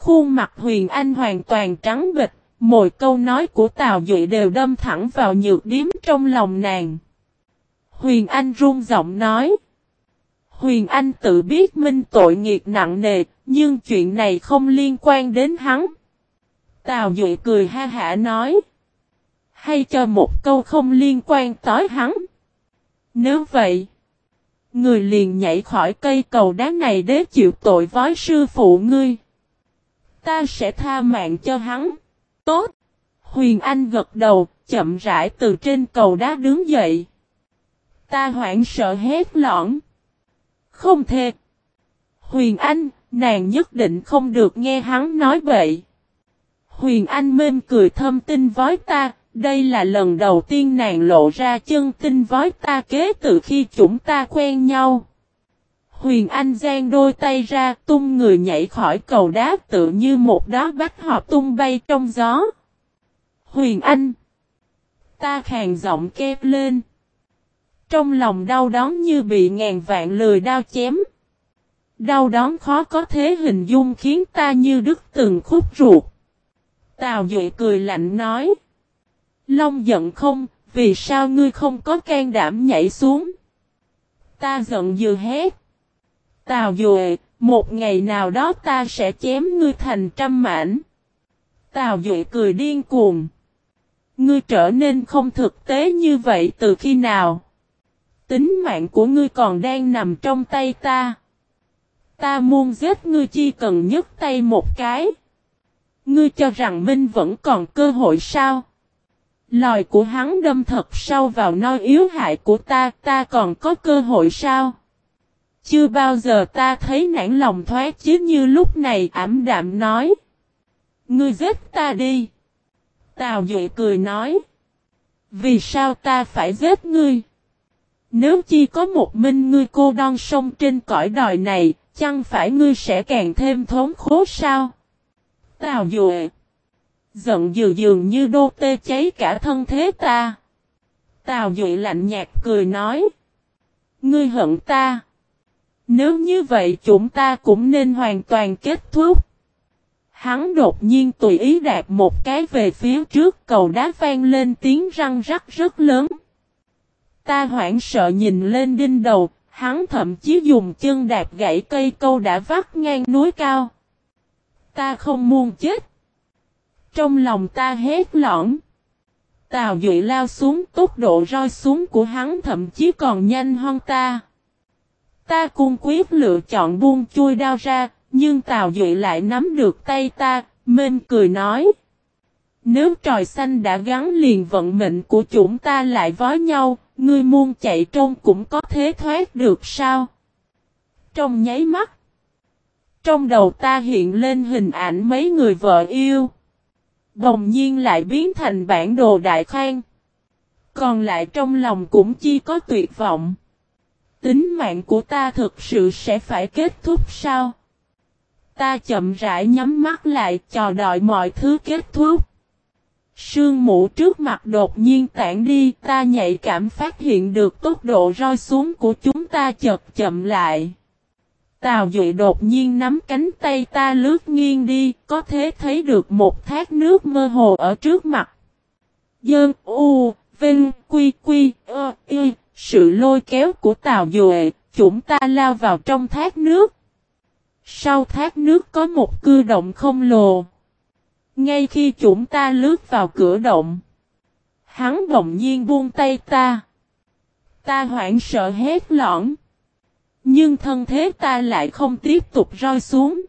Khuôn mặt Huyền Anh hoàn toàn trắng bịch, mỗi câu nói của Tào Duệ đều đâm thẳng vào nhược điếm trong lòng nàng. Huyền Anh run giọng nói. Huyền Anh tự biết minh tội nghiệt nặng nề, nhưng chuyện này không liên quan đến hắn. Tào Duệ cười ha hả nói. Hay cho một câu không liên quan tới hắn. Nếu vậy, người liền nhảy khỏi cây cầu đá này để chịu tội với sư phụ ngươi. Ta sẽ tha mạng cho hắn. Tốt. Huyền Anh gật đầu, chậm rãi từ trên cầu đá đứng dậy. Ta hoảng sợ hét lõn. Không thể. Huyền Anh, nàng nhất định không được nghe hắn nói vậy. Huyền Anh mềm cười thâm tinh với ta, đây là lần đầu tiên nàng lộ ra chân tinh với ta kế từ khi chúng ta quen nhau. Huyền Anh giang đôi tay ra tung người nhảy khỏi cầu đá tự như một đóa bách hợp tung bay trong gió. Huyền Anh! Ta khàn giọng kép lên. Trong lòng đau đớn như bị ngàn vạn lười đau chém. Đau đớn khó có thế hình dung khiến ta như đứt từng khúc ruột. Tào Duệ cười lạnh nói. Long giận không, vì sao ngươi không có can đảm nhảy xuống? Ta giận dừa hét. Tào Duệ, một ngày nào đó ta sẽ chém ngươi thành trăm mảnh. Tào Duệ cười điên cuồng. Ngươi trở nên không thực tế như vậy từ khi nào? Tính mạng của ngươi còn đang nằm trong tay ta. Ta muốn giết ngươi chỉ cần nhấc tay một cái. Ngươi cho rằng Minh vẫn còn cơ hội sao? Lòi của hắn đâm thật sâu vào nơi yếu hại của ta, ta còn có cơ hội sao? Chưa bao giờ ta thấy nản lòng thoát chứ như lúc này ảm đạm nói. Ngươi giết ta đi. Tào Duệ cười nói. Vì sao ta phải giết ngươi? Nếu chỉ có một mình ngươi cô đơn sông trên cõi đòi này, chẳng phải ngươi sẽ càng thêm thốn khố sao? Tào Duệ. Giận dừ dường như đô tê cháy cả thân thế ta. Tào Duệ lạnh nhạt cười nói. Ngươi hận ta. Nếu như vậy chúng ta cũng nên hoàn toàn kết thúc. Hắn đột nhiên tùy ý đạp một cái về phía trước cầu đá vang lên tiếng răng rắc rất lớn. Ta hoảng sợ nhìn lên đinh đầu, hắn thậm chí dùng chân đạp gãy cây câu đã vắt ngang núi cao. Ta không muốn chết. Trong lòng ta hét lõng. Tào Duệ lao xuống tốc độ roi xuống của hắn thậm chí còn nhanh hơn ta. Ta cung quyết lựa chọn buông chui đao ra, nhưng Tào Duệ lại nắm được tay ta, mên cười nói. Nếu tròi xanh đã gắn liền vận mệnh của chúng ta lại với nhau, ngươi muôn chạy trông cũng có thế thoát được sao? Trong nháy mắt, trong đầu ta hiện lên hình ảnh mấy người vợ yêu. Đồng nhiên lại biến thành bản đồ đại khang. Còn lại trong lòng cũng chi có tuyệt vọng. Tính mạng của ta thực sự sẽ phải kết thúc sao? Ta chậm rãi nhắm mắt lại chờ đợi mọi thứ kết thúc. Sương mũ trước mặt đột nhiên tản đi ta nhạy cảm phát hiện được tốc độ roi xuống của chúng ta chật chậm lại. Tào Duệ đột nhiên nắm cánh tay ta lướt nghiêng đi, có thể thấy được một thác nước mơ hồ ở trước mặt. Dơn, u, vinh, quy, quy, ơ, y, sự lôi kéo của Tào Duệ, chúng ta lao vào trong thác nước. Sau thác nước có một cư động không lồ. Ngay khi chúng ta lướt vào cửa động, hắn bỗng nhiên buông tay ta. Ta hoảng sợ hét lõn. Nhưng thân thế ta lại không tiếp tục rơi xuống.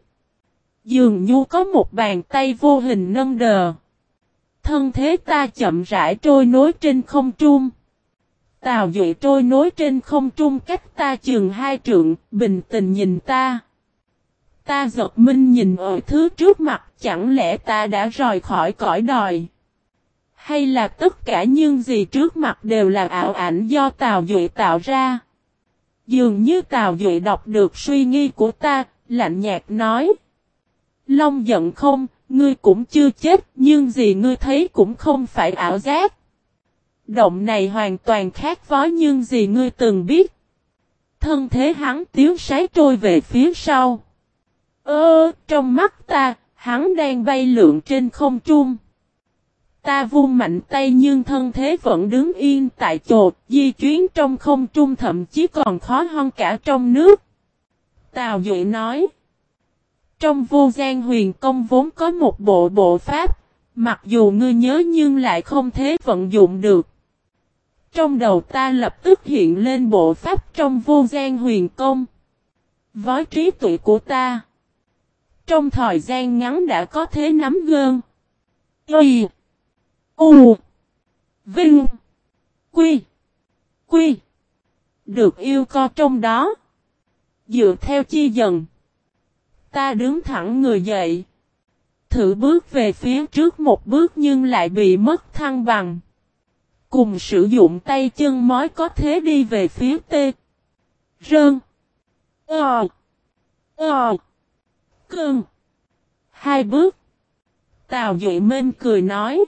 Dường như có một bàn tay vô hình nâng đờ. Thân thế ta chậm rãi trôi nối trên không trung. Tào Duệ trôi nối trên không trung cách ta chừng hai trượng, bình tình nhìn ta. Ta giật minh nhìn ở thứ trước mặt, chẳng lẽ ta đã rời khỏi cõi đòi? Hay là tất cả những gì trước mặt đều là ảo ảnh do Tào Duệ tạo ra? Dường như Tào Duệ đọc được suy nghĩ của ta, lạnh nhạt nói. Long giận không, ngươi cũng chưa chết, nhưng gì ngươi thấy cũng không phải ảo giác. Động này hoàn toàn khác với những gì ngươi từng biết. Thân thế hắn tiếu sái trôi về phía sau. Ơ, trong mắt ta, Hắn đang bay lượn trên không trung. Ta vung mạnh tay nhưng thân thế vẫn đứng yên tại chỗ, di chuyến trong không trung thậm chí còn khó hơn cả trong nước. Tào Duệ nói. Trong vô gian huyền công vốn có một bộ bộ pháp, mặc dù ngươi nhớ nhưng lại không thế vận dụng được. Trong đầu ta lập tức hiện lên bộ pháp trong vô gian huyền công. Vói trí tuệ của ta. Trong thời gian ngắn đã có thế nắm gơn. Y. U. Vinh. Quy. Quy. Được yêu co trong đó. Dựa theo chi dần. Ta đứng thẳng người dậy. Thử bước về phía trước một bước nhưng lại bị mất thăng bằng. Cùng sử dụng tay chân mói có thế đi về phía T. Rơn. Ờ. Ờ. Cơn. Hai bước. Tào Duệ Minh cười nói.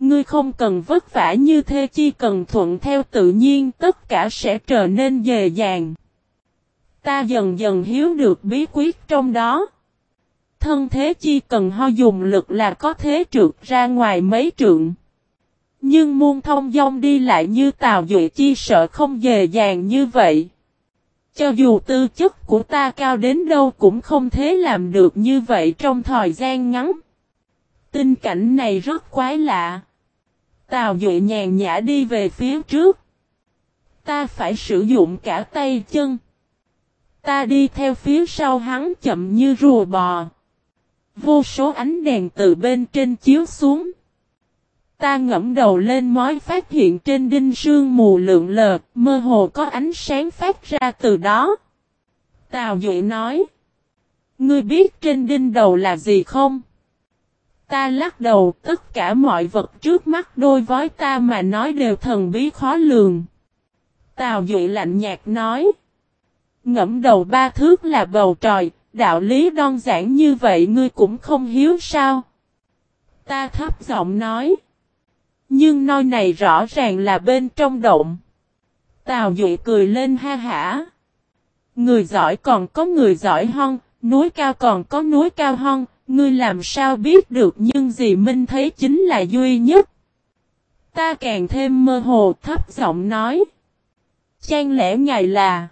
Ngươi không cần vất vả như thế chi cần thuận theo tự nhiên, tất cả sẽ trở nên dễ dàng. Ta dần dần hiếu được bí quyết trong đó. Thân thế chi cần ho dùng lực là có thế trượt ra ngoài mấy trượng. Nhưng muôn thông dong đi lại như Tào Duệ chi sợ không dề dàng như vậy. Cho dù tư chất của ta cao đến đâu cũng không thể làm được như vậy trong thời gian ngắn. tình cảnh này rất quái lạ. Tào Duệ nhàn nhã đi về phía trước. Ta phải sử dụng cả tay chân. Ta đi theo phía sau hắn chậm như rùa bò. Vô số ánh đèn từ bên trên chiếu xuống. Ta ngẫm đầu lên mói phát hiện trên đinh sương mù lượng lờ, mơ hồ có ánh sáng phát ra từ đó. Tào Duệ nói. Ngươi biết trên đinh đầu là gì không? Ta lắc đầu, tất cả mọi vật trước mắt đôi vói ta mà nói đều thần bí khó lường. Tào Duệ lạnh nhạt nói. Ngẫm đầu ba thước là bầu trời, đạo lý đơn giản như vậy ngươi cũng không hiếu sao? Ta thấp giọng nói. Nhưng nơi này rõ ràng là bên trong động. Tào Duệ cười lên ha hả. Người giỏi còn có người giỏi hơn, núi cao còn có núi cao hơn, ngươi làm sao biết được nhưng gì Minh thấy chính là duy nhất. Ta càng thêm mơ hồ thấp giọng nói. Chang lẽ ngài là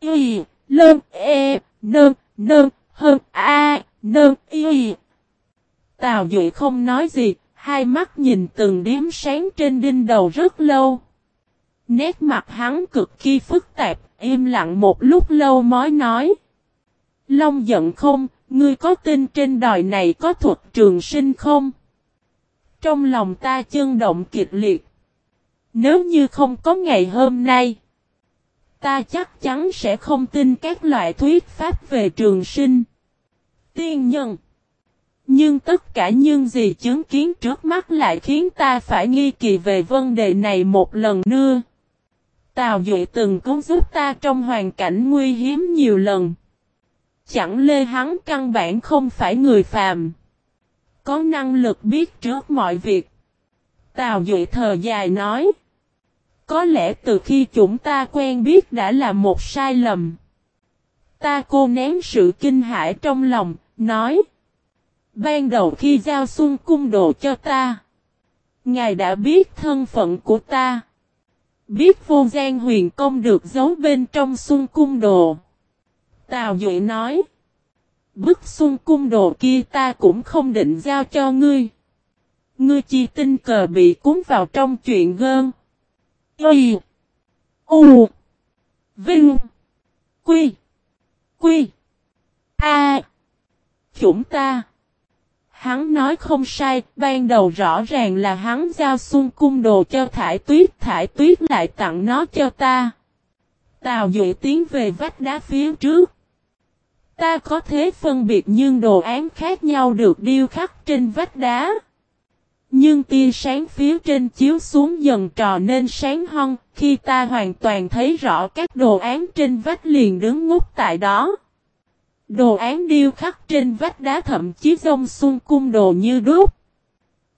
Y, Lơn, E, Nơn, Nơn, Hơn, A, Nơn, Y. Tào Duệ không nói gì, hai mắt nhìn từng đếm sáng trên đinh đầu rất lâu. Nét mặt hắn cực kỳ phức tạp, im lặng một lúc lâu mới nói. Long giận không, ngươi có tin trên đòi này có thuật trường sinh không? Trong lòng ta chân động kịch liệt. Nếu như không có ngày hôm nay, ta chắc chắn sẽ không tin các loại thuyết pháp về trường sinh. Tiên nhân nhưng tất cả những gì chứng kiến trước mắt lại khiến ta phải nghi kỳ về vấn đề này một lần nữa. Tào Duệ từng cứu giúp ta trong hoàn cảnh nguy hiểm nhiều lần. Chẳng lê hắn căn bản không phải người phàm. Có năng lực biết trước mọi việc. Tào Duệ thờ dài nói. Có lẽ từ khi chúng ta quen biết đã là một sai lầm. Ta cô nén sự kinh hãi trong lòng, nói. Ban đầu khi giao xuân cung đồ cho ta. Ngài đã biết thân phận của ta. Biết vô gian huyền công được giấu bên trong xuân cung đồ. Tào Duệ nói. Bức xuân cung đồ kia ta cũng không định giao cho ngươi. Ngươi chi tinh cờ bị cuốn vào trong chuyện gơn. Ây! U. Vinh. Quy. Quy. A. Chúng ta. Hắn nói không sai, ban đầu rõ ràng là hắn giao xung cung đồ cho thải tuyết, thải tuyết lại tặng nó cho ta. Tào Duệ tiến về vách đá phía trước. Ta có thể phân biệt nhưng đồ án khác nhau được điêu khắc trên vách đá. Nhưng tia sáng phía trên chiếu xuống dần trò nên sáng hơn, khi ta hoàn toàn thấy rõ các đồ án trên vách liền đứng ngút tại đó. Đồ án điêu khắc trên vách đá thậm chí rông xung cung đồ như đúc.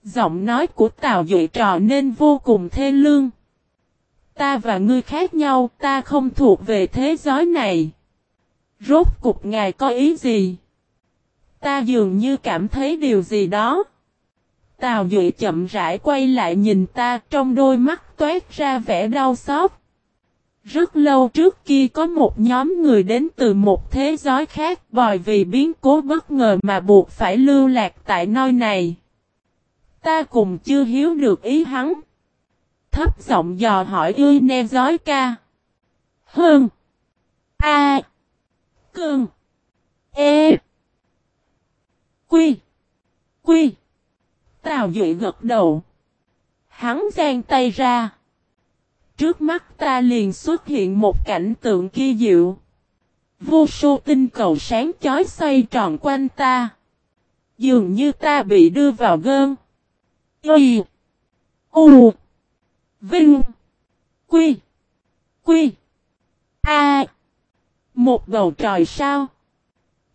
Giọng nói của Tào Duệ trò nên vô cùng thê lương. Ta và ngươi khác nhau, ta không thuộc về thế giới này. Rốt cục ngài có ý gì? Ta dường như cảm thấy điều gì đó. Tào Duệ chậm rãi quay lại nhìn ta trong đôi mắt toát ra vẻ đau xót. Rất lâu trước kia có một nhóm người đến từ một thế giới khác bởi vì biến cố bất ngờ mà buộc phải lưu lạc tại nơi này. Ta cùng chưa hiếu được ý hắn. Thấp giọng dò hỏi ư ne giói ca. Hơn. A. À. E. Quy. Quy. Tào Duệ gật đầu. Hắn giang tay ra. Trước mắt ta liền xuất hiện một cảnh tượng kỳ diệu. Vô số tinh cầu sáng chói xoay tròn quanh ta. Dường như ta bị đưa vào gơn. Y. U. Vinh. Quy. Quy. A. Một bầu trời sao?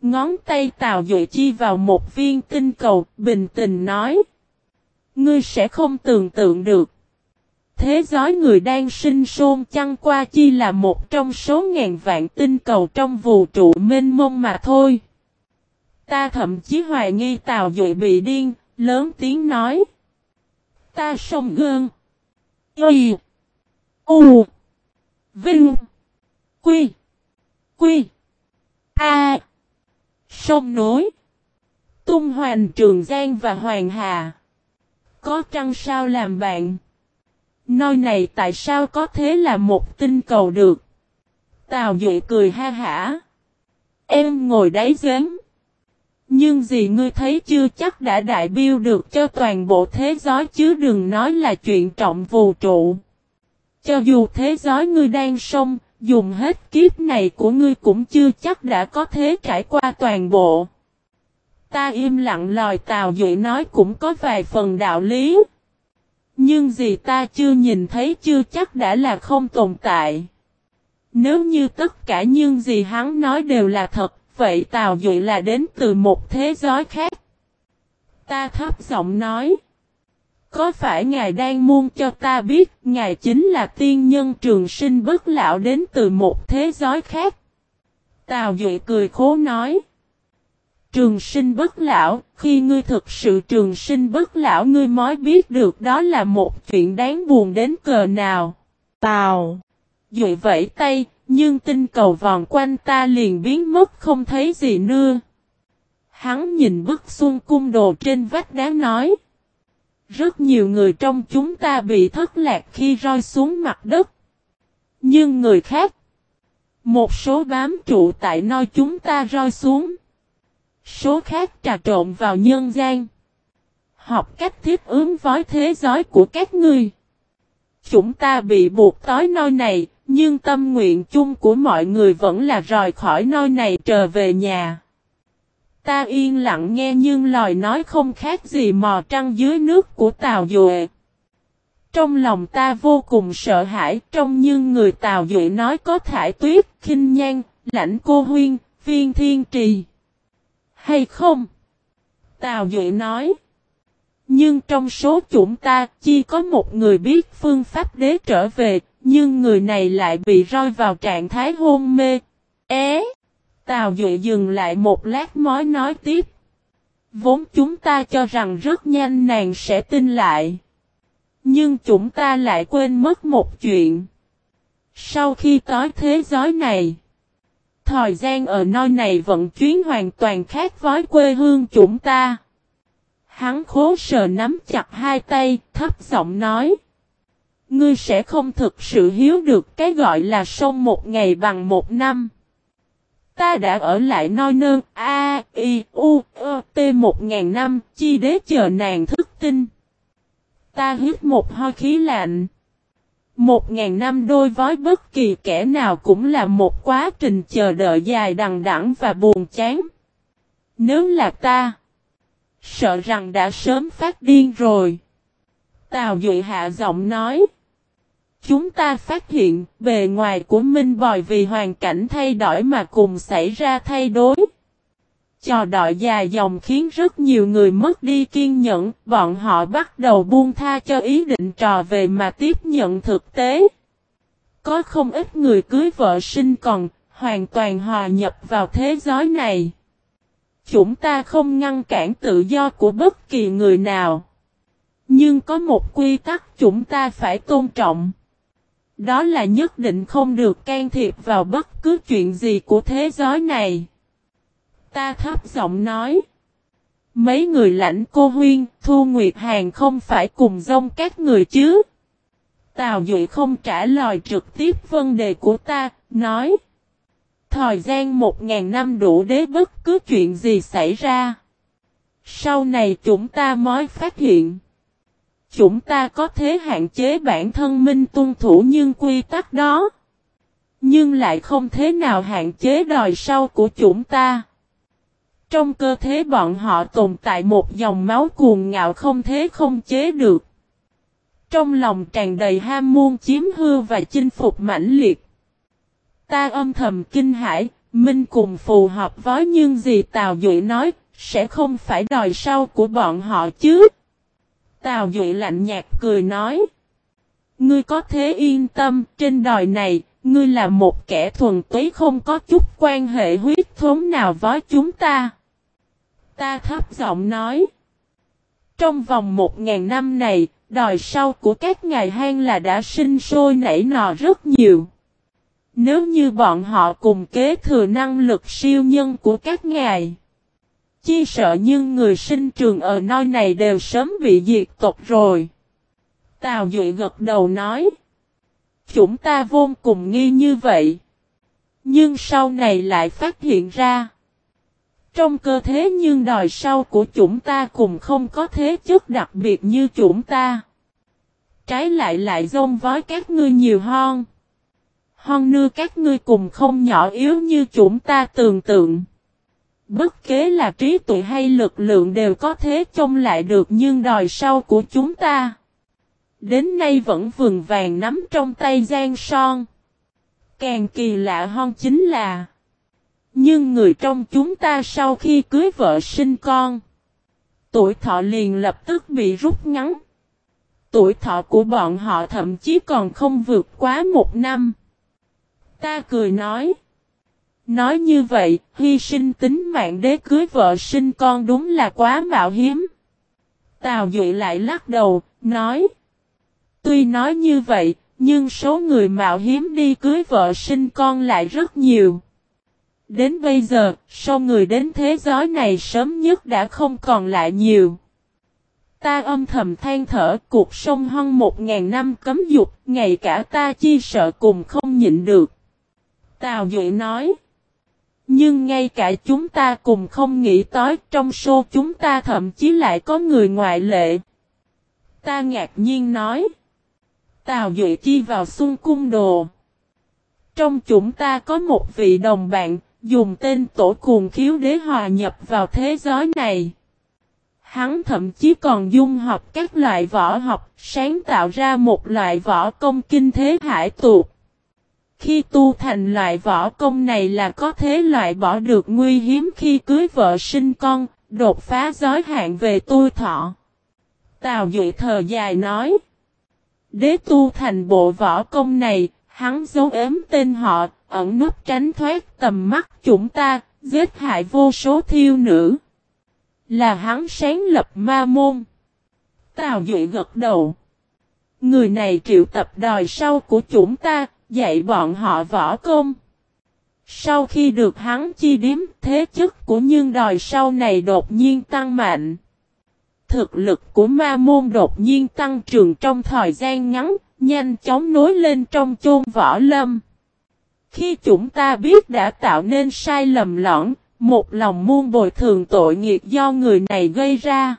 Ngón tay Tào Duệ chi vào một viên tinh cầu, bình tình nói. Ngươi sẽ không tưởng tượng được. Thế giới người đang sinh sôn chăng qua chi là một trong số ngàn vạn tinh cầu trong vũ trụ mênh mông mà thôi. Ta thậm chí hoài nghi Tào Duệ bị điên, lớn tiếng nói. Ta sông gương. Y. U. Vinh. Quy. Quy. A. Sông nối. Tung hoành Trường Giang và Hoàng Hà. Có trăng sao làm bạn. Nơi này tại sao có thế là một tinh cầu được? Tào Duệ cười ha hả. Em ngồi đáy giếng. Nhưng gì ngươi thấy chưa chắc đã đại biêu được cho toàn bộ thế giới chứ đừng nói là chuyện trọng vũ trụ. Cho dù thế giới ngươi đang sông, dùng hết kiếp này của ngươi cũng chưa chắc đã có thế trải qua toàn bộ. Ta im lặng lòi Tào Duệ nói cũng có vài phần đạo lý. Nhưng gì ta chưa nhìn thấy chưa chắc đã là không tồn tại. Nếu như tất cả những gì hắn nói đều là thật, vậy Tào Duệ là đến từ một thế giới khác. Ta thấp giọng nói. Có phải Ngài đang muốn cho ta biết Ngài chính là tiên nhân trường sinh bất lão đến từ một thế giới khác? Tào Duệ cười khố nói. Trường sinh bất lão, khi ngươi thực sự trường sinh bất lão ngươi mới biết được đó là một chuyện đáng buồn đến cờ nào. Tào. Duệ vẫy tay, nhưng tinh cầu vòng quanh ta liền biến mất không thấy gì nữa. Hắn nhìn bức xuân cung đồ trên vách đá nói. Rất nhiều người trong chúng ta bị thất lạc khi rơi xuống mặt đất. Nhưng người khác, một số bám trụ tại nơi chúng ta rơi xuống. Số khác trà trộn vào nhân gian. Học cách thiết ứng với thế giới của các ngươi. Chúng ta bị buộc tối nơi này, nhưng tâm nguyện chung của mọi người vẫn là rời khỏi nơi này trở về nhà. Ta yên lặng nghe nhưng lời nói không khác gì mò trăng dưới nước của Tào Duệ. Trong lòng ta vô cùng sợ hãi trong nhưng người Tào Duệ nói có thải tuyết, khinh nhan, lãnh cô huyên, viên thiên trì. Hay không? Tào Duệ nói. Nhưng trong số chúng ta chỉ có một người biết phương pháp đế trở về, nhưng người này lại bị rơi vào trạng thái hôn mê. É! Tào Duệ dừng lại một lát mới nói tiếp. Vốn chúng ta cho rằng rất nhanh nàng sẽ tin lại. Nhưng chúng ta lại quên mất một chuyện. Sau khi tới thế giới này, thời gian ở nơi này vận chuyến hoàn toàn khác với quê hương chúng ta. Hắn khố sờ nắm chặt hai tay, thấp giọng nói. Ngươi sẽ không thực sự hiếu được cái gọi là sông một ngày bằng một năm. Ta đã ở lại noi nơn A, I, U, E, T một ngàn năm, chi đế chờ nàng thức tinh. Ta hít một hơi khí lạnh. Một ngàn năm đôi với bất kỳ kẻ nào cũng là một quá trình chờ đợi dài đằng đẵng và buồn chán. Nếu là ta, sợ rằng đã sớm phát điên rồi. Tào Duệ hạ giọng nói. Chúng ta phát hiện bề ngoài của Minh Bòi vì hoàn cảnh thay đổi mà cùng xảy ra thay đổi. Trò đợi dài dòng khiến rất nhiều người mất đi kiên nhẫn, bọn họ bắt đầu buông tha cho ý định trò về mà tiếp nhận thực tế. Có không ít người cưới vợ sinh còn, hoàn toàn hòa nhập vào thế giới này. Chúng ta không ngăn cản tự do của bất kỳ người nào. Nhưng có một quy tắc chúng ta phải tôn trọng. Đó là nhất định không được can thiệp vào bất cứ chuyện gì của thế giới này. Ta thấp giọng nói. Mấy người lãnh cô huyên, Thu Nguyệt Hàng không phải cùng dông các người chứ. Tào Duệ không trả lời trực tiếp vấn đề của ta, nói. Thời gian một ngàn năm đủ để bất cứ chuyện gì xảy ra. Sau này chúng ta mới phát hiện. Chúng ta có thể hạn chế bản thân minh tuân thủ nhưng quy tắc đó. Nhưng lại không thế nào hạn chế đòi sau của chúng ta. Trong cơ thể bọn họ tồn tại một dòng máu cuồng ngạo không thế không chế được. Trong lòng tràn đầy ham muôn chiếm hư và chinh phục mãnh liệt. Ta âm thầm kinh hãi, Minh cùng phù hợp với nhưng gì Tào Duệ nói, sẽ không phải đòi sau của bọn họ chứ. Tào Duệ lạnh nhạt cười nói. Ngươi có thế yên tâm, trên đòi này, ngươi là một kẻ thuần túy không có chút quan hệ huyết thống nào với chúng ta. Ta thấp giọng nói. Trong vòng một ngàn năm này, đòi sau của các ngài hang là đã sinh sôi nảy nò rất nhiều. Nếu như bọn họ cùng kế thừa năng lực siêu nhân của các ngài. Chi sợ nhưng người sinh trường ở nơi này đều sớm bị diệt tộc rồi. Tào Duệ gật đầu nói. Chúng ta vô cùng nghi như vậy. Nhưng sau này lại phát hiện ra. Trong cơ thế nhưng đòi sau của chúng ta cùng không có thế chất đặc biệt như chúng ta. Trái lại lại dông vói các ngươi nhiều hơn. Hơn nưa các ngươi cùng không nhỏ yếu như chúng ta tưởng tượng. Bất kế là trí tuệ hay lực lượng đều có thế trông lại được nhưng đòi sau của chúng ta. Đến nay vẫn vườn vàng nắm trong tay Giang Son. Càng kỳ lạ hơn chính là Nhưng người trong chúng ta sau khi cưới vợ sinh con Tuổi thọ liền lập tức bị rút ngắn Tuổi thọ của bọn họ thậm chí còn không vượt quá một năm Ta cười nói Nói như vậy, hy sinh tính mạng đế cưới vợ sinh con đúng là quá mạo hiếm. Tào Duệ lại lắc đầu, nói. Tuy nói như vậy, nhưng số người mạo hiếm đi cưới vợ sinh con lại rất nhiều. Đến bây giờ, số người đến thế giới này sớm nhất đã không còn lại nhiều. Ta âm thầm than thở cuộc sông hơn một ngàn năm cấm dục, ngày cả ta chi sợ cùng không nhịn được. Tào Duệ nói. Nhưng ngay cả chúng ta cùng không nghĩ tới trong số chúng ta thậm chí lại có người ngoại lệ. Ta ngạc nhiên nói. Tào Duệ chi vào xung cung đồ. Trong chúng ta có một vị đồng bạn, dùng tên tổ cuồng khiếu đế hòa nhập vào thế giới này. Hắn thậm chí còn dung hợp các loại võ học, sáng tạo ra một loại võ công kinh thế hải tuột. Khi tu thành loại võ công này là có thế loại bỏ được nguy hiếm khi cưới vợ sinh con, đột phá giới hạn về tu thọ. Tào Duệ thờ dài nói. Đế tu thành bộ võ công này, hắn giấu ếm tên họ, ẩn nút tránh thoát tầm mắt chúng ta, giết hại vô số thiêu nữ. Là hắn sáng lập ma môn. Tào Duệ gật đầu. Người này triệu tập đòi sau của chúng ta, dạy bọn họ võ công. Sau khi được hắn chi điếm, thế chức của nhân đòi sau này đột nhiên tăng mạnh. Thực lực của ma môn đột nhiên tăng trưởng trong thời gian ngắn, nhanh chóng nối lên trong chôn võ lâm. Khi chúng ta biết đã tạo nên sai lầm lõng, một lòng muôn bồi thường tội nghiệp do người này gây ra.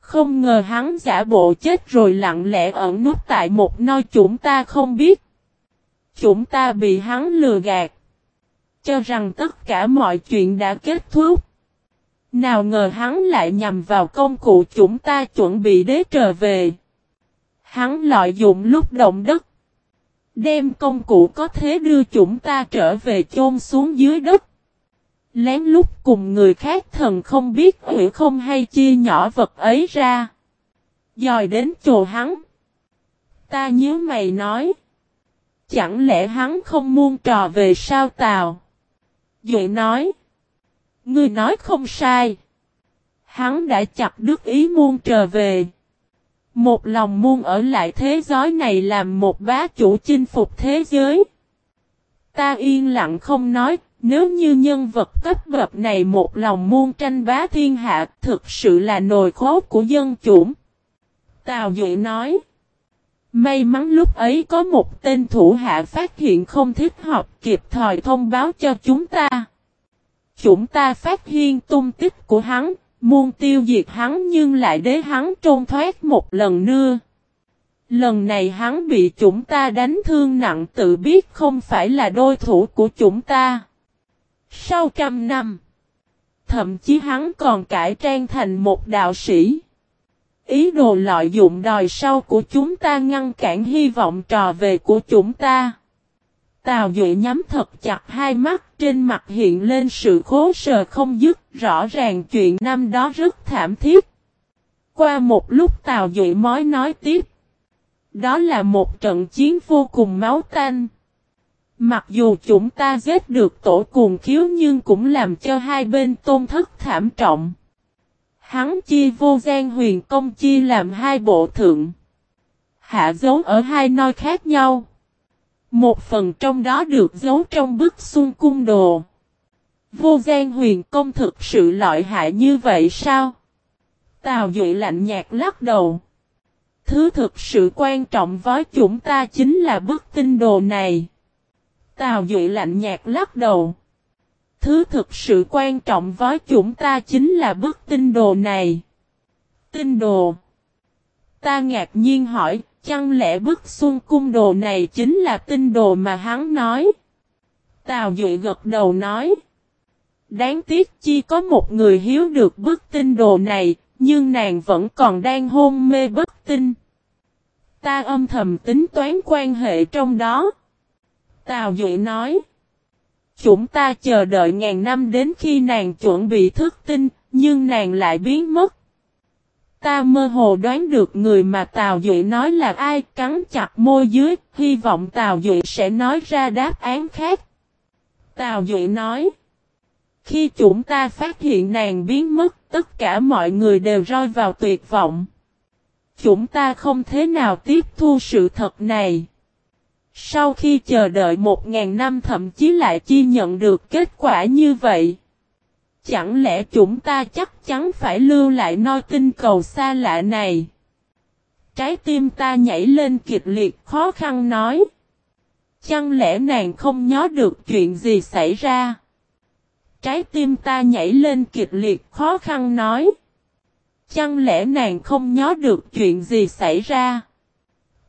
Không ngờ hắn giả bộ chết rồi lặng lẽ ẩn nút tại một nơi chúng ta không biết. Chúng ta bị hắn lừa gạt. Cho rằng tất cả mọi chuyện đã kết thúc. Nào ngờ hắn lại nhằm vào công cụ chúng ta chuẩn bị để trở về. Hắn lợi dụng lúc động đất. Đem công cụ có thế đưa chúng ta trở về chôn xuống dưới đất. Lén lút cùng người khác thần không biết hủy không hay chia nhỏ vật ấy ra. Dòi đến chỗ hắn. Ta nhớ mày nói. Chẳng lẽ hắn không muôn trò về sao tào? Dội nói. Ngươi nói không sai. Hắn đã chặt đứt ý muôn trở về. Một lòng muôn ở lại thế giới này làm một bá chủ chinh phục thế giới. Ta yên lặng không nói, nếu như nhân vật cấp bậc này một lòng muôn tranh bá thiên hạ, thực sự là nồi khố của dân chủng. Tào Duệ nói. May mắn lúc ấy có một tên thủ hạ phát hiện không thích hợp kịp thời thông báo cho chúng ta. Chúng ta phát hiện tung tích của hắn, muốn tiêu diệt hắn nhưng lại để hắn trôn thoát một lần nữa. Lần này hắn bị chúng ta đánh thương nặng tự biết không phải là đối thủ của chúng ta. Sau trăm năm, thậm chí hắn còn cải trang thành một đạo sĩ. Ý đồ lợi dụng đòi sau của chúng ta ngăn cản hy vọng trò về của chúng ta. Tào Duệ nhắm thật chặt hai mắt, trên mặt hiện lên sự khố sờ không dứt, rõ ràng chuyện năm đó rất thảm thiết. Qua một lúc Tào Duệ mới nói tiếp. Đó là một trận chiến vô cùng máu tanh. Mặc dù chúng ta giết được tổ cuồng khiếu nhưng cũng làm cho hai bên tôn thất thảm trọng. Hắn chia vô gian huyền công chia làm hai bộ thượng. Hạ giống ở hai nơi khác nhau. Một phần trong đó được giấu trong bức xuân cung đồ. Vô gian huyền công thực sự lợi hại như vậy sao? Tào Duệ lạnh nhạt lắc đầu. Thứ thực sự quan trọng với chúng ta chính là bức tinh đồ này. Tào Duệ lạnh nhạt lắc đầu. Thứ thực sự quan trọng với chúng ta chính là bức tinh đồ này. Tinh đồ. Ta ngạc nhiên hỏi, chẳng lẽ bức xuân cung đồ này chính là tinh đồ mà hắn nói? Tào Duệ gật đầu nói. Đáng tiếc chi có một người hiếu được bức tinh đồ này, nhưng nàng vẫn còn đang hôn mê bất tinh. Ta âm thầm tính toán quan hệ trong đó. Tào Duệ nói. Chúng ta chờ đợi ngàn năm đến khi nàng chuẩn bị thức tinh, nhưng nàng lại biến mất. Ta mơ hồ đoán được người mà Tào Duệ nói là ai cắn chặt môi dưới, hy vọng Tào Duệ sẽ nói ra đáp án khác. Tào Duệ nói. Khi chúng ta phát hiện nàng biến mất, tất cả mọi người đều rơi vào tuyệt vọng. Chúng ta không thế nào tiếp thu sự thật này. Sau khi chờ đợi một ngàn năm thậm chí lại chi nhận được kết quả như vậy. Chẳng lẽ chúng ta chắc chắn phải lưu lại noi tinh cầu xa lạ này? Trái tim ta nhảy lên kịch liệt khó khăn nói. Chẳng lẽ nàng không nhớ được chuyện gì xảy ra? Trái tim ta nhảy lên kịch liệt khó khăn nói. Chẳng lẽ nàng không nhớ được chuyện gì xảy ra?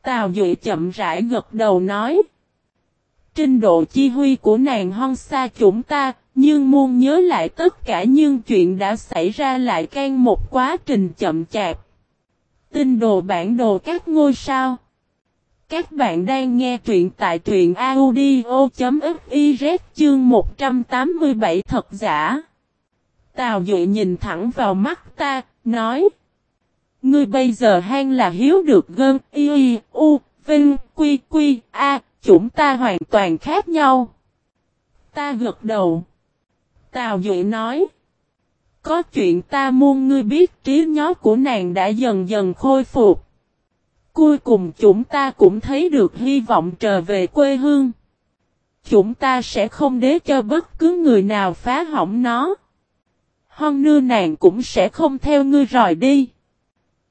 Tào Duệ chậm rãi gật đầu nói. Trình độ chi huy của nàng hon xa chúng ta, nhưng muốn nhớ lại tất cả những chuyện đã xảy ra lại can một quá trình chậm chạp. Tinh đồ bản đồ các ngôi sao. Các bạn đang nghe truyện tại truyện audio.fiz chương 187 thật giả. Tào Duệ nhìn thẳng vào mắt ta, nói. Ngươi bây giờ hang là hiếu được gơn, y, u, vinh, quy, quy, a, chúng ta hoàn toàn khác nhau. Ta gật đầu. Tào Duệ nói. Có chuyện ta muốn ngươi biết trí nhớ của nàng đã dần dần khôi phục. Cuối cùng chúng ta cũng thấy được hy vọng trở về quê hương. Chúng ta sẽ không để cho bất cứ người nào phá hỏng nó. Hơn nưa nàng cũng sẽ không theo ngươi rời đi.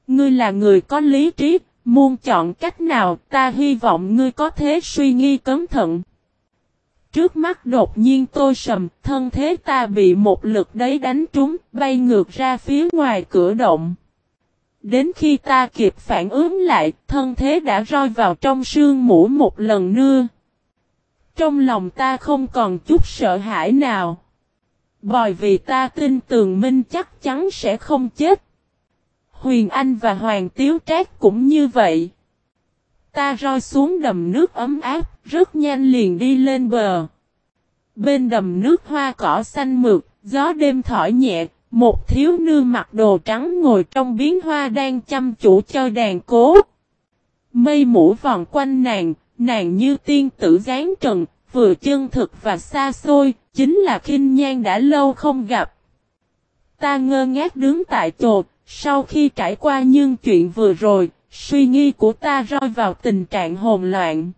Ngươi là người có lý trí, muốn chọn cách nào ta hy vọng ngươi có thế suy nghĩ cẩn thận. Trước mắt đột nhiên tôi sầm, thân thế ta bị một lực đấy đánh trúng, bay ngược ra phía ngoài cửa động. Đến khi ta kịp phản ứng lại, thân thế đã rơi vào trong sương mũ một lần nữa. Trong lòng ta không còn chút sợ hãi nào. Bởi vì ta tin tường minh chắc chắn sẽ không chết. Huyền Anh và Hoàng Tiếu Trác cũng như vậy. Ta roi xuống đầm nước ấm áp, rất nhanh liền đi lên bờ. Bên đầm nước hoa cỏ xanh mượt, gió đêm thổi nhẹ, một thiếu nữ mặc đồ trắng ngồi trong biến hoa đang chăm chủ chơi đàn cố. Mây mũ vòng quanh nàng, nàng như tiên tử dáng trần, vừa chân thực và xa xôi, chính là khinh nhan đã lâu không gặp. Ta ngơ ngác đứng tại chỗ, sau khi trải qua những chuyện vừa rồi, suy nghĩ của ta rơi vào tình trạng hồn loạn.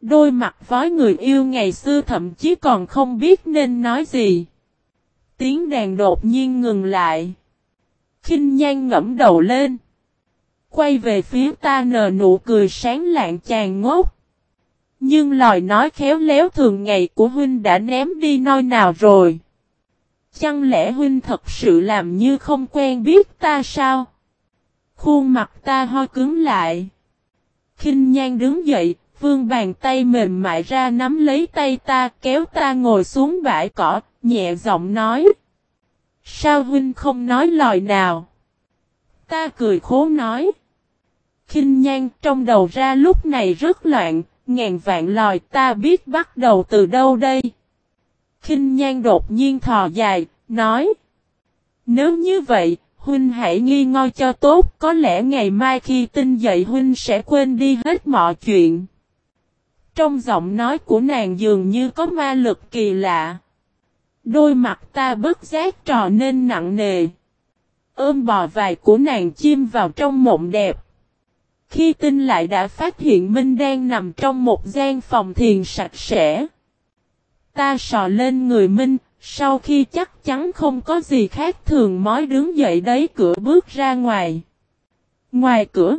Đôi mặt với người yêu ngày xưa thậm chí còn không biết nên nói gì. Tiếng đàn đột nhiên ngừng lại. khinh nhan ngẫm đầu lên. Quay về phía ta nở nụ cười sáng lạng chàng ngốc. Nhưng lời nói khéo léo thường ngày của huynh đã ném đi nơi nào rồi? Chẳng lẽ huynh thật sự làm như không quen biết ta sao? Khuôn mặt ta hơi cứng lại. khinh nhan đứng dậy, vương bàn tay mềm mại ra nắm lấy tay ta kéo ta ngồi xuống bãi cỏ, nhẹ giọng nói. Sao huynh không nói lời nào? Ta cười khố nói. khinh nhan trong đầu ra lúc này rất loạn, ngàn vạn lòi ta biết bắt đầu từ đâu đây. khinh nhan đột nhiên thò dài, nói. Nếu như vậy, Huynh hãy nghi ngơi cho tốt, có lẽ ngày mai khi tinh dậy Huynh sẽ quên đi hết mọi chuyện. Trong giọng nói của nàng dường như có ma lực kỳ lạ. Đôi mặt ta bất giác trò nên nặng nề. Ôm bò vài của nàng chim vào trong mộng đẹp. Khi tinh lại đã phát hiện Minh đang nằm trong một gian phòng thiền sạch sẽ. Ta sò lên người Minh, sau khi chắc chắn không có gì khác thường mới đứng dậy đấy cửa bước ra ngoài. Ngoài cửa,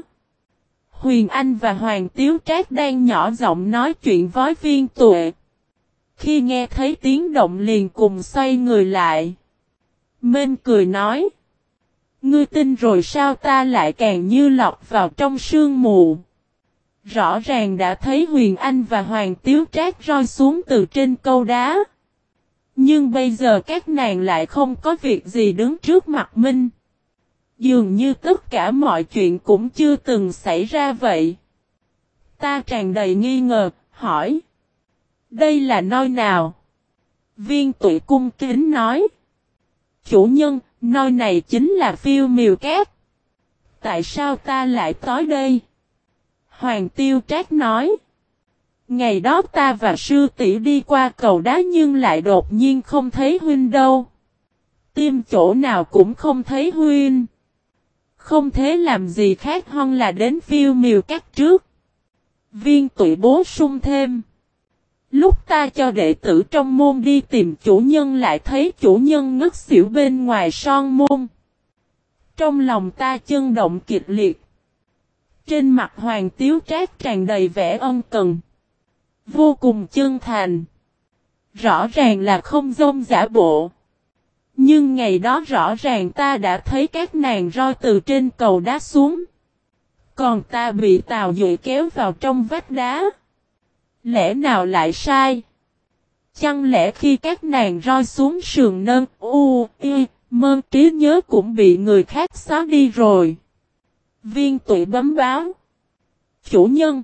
Huyền Anh và Hoàng Tiếu Trác đang nhỏ giọng nói chuyện với viên tuệ. Khi nghe thấy tiếng động liền cùng xoay người lại. Minh cười nói. Ngươi tin rồi sao ta lại càng như lọc vào trong sương mù. Rõ ràng đã thấy Huyền Anh và Hoàng Tiếu Trác rơi xuống từ trên câu đá. Nhưng bây giờ các nàng lại không có việc gì đứng trước mặt Minh. Dường như tất cả mọi chuyện cũng chưa từng xảy ra vậy. Ta tràn đầy nghi ngờ, hỏi. Đây là nơi nào? Viên tụi cung kính nói. Chủ nhân, nơi này chính là phiêu miều cát. Tại sao ta lại tới đây? Hoàng tiêu trác nói. Ngày đó ta và sư tỷ đi qua cầu đá nhưng lại đột nhiên không thấy huynh đâu. Tim chỗ nào cũng không thấy huynh. Không thế làm gì khác hơn là đến phiêu miều cắt trước. Viên tụi bố sung thêm. Lúc ta cho đệ tử trong môn đi tìm chủ nhân lại thấy chủ nhân ngất xỉu bên ngoài son môn. Trong lòng ta chân động kịch liệt. Trên mặt hoàng tiếu trác tràn đầy vẻ ân cần. Vô cùng chân thành. Rõ ràng là không dông giả bộ. Nhưng ngày đó rõ ràng ta đã thấy các nàng roi từ trên cầu đá xuống. Còn ta bị tàu dội kéo vào trong vách đá. Lẽ nào lại sai? Chẳng lẽ khi các nàng roi xuống sườn nâng u, y, mơ trí nhớ cũng bị người khác xóa đi rồi. Viên tụy bấm báo. Chủ nhân.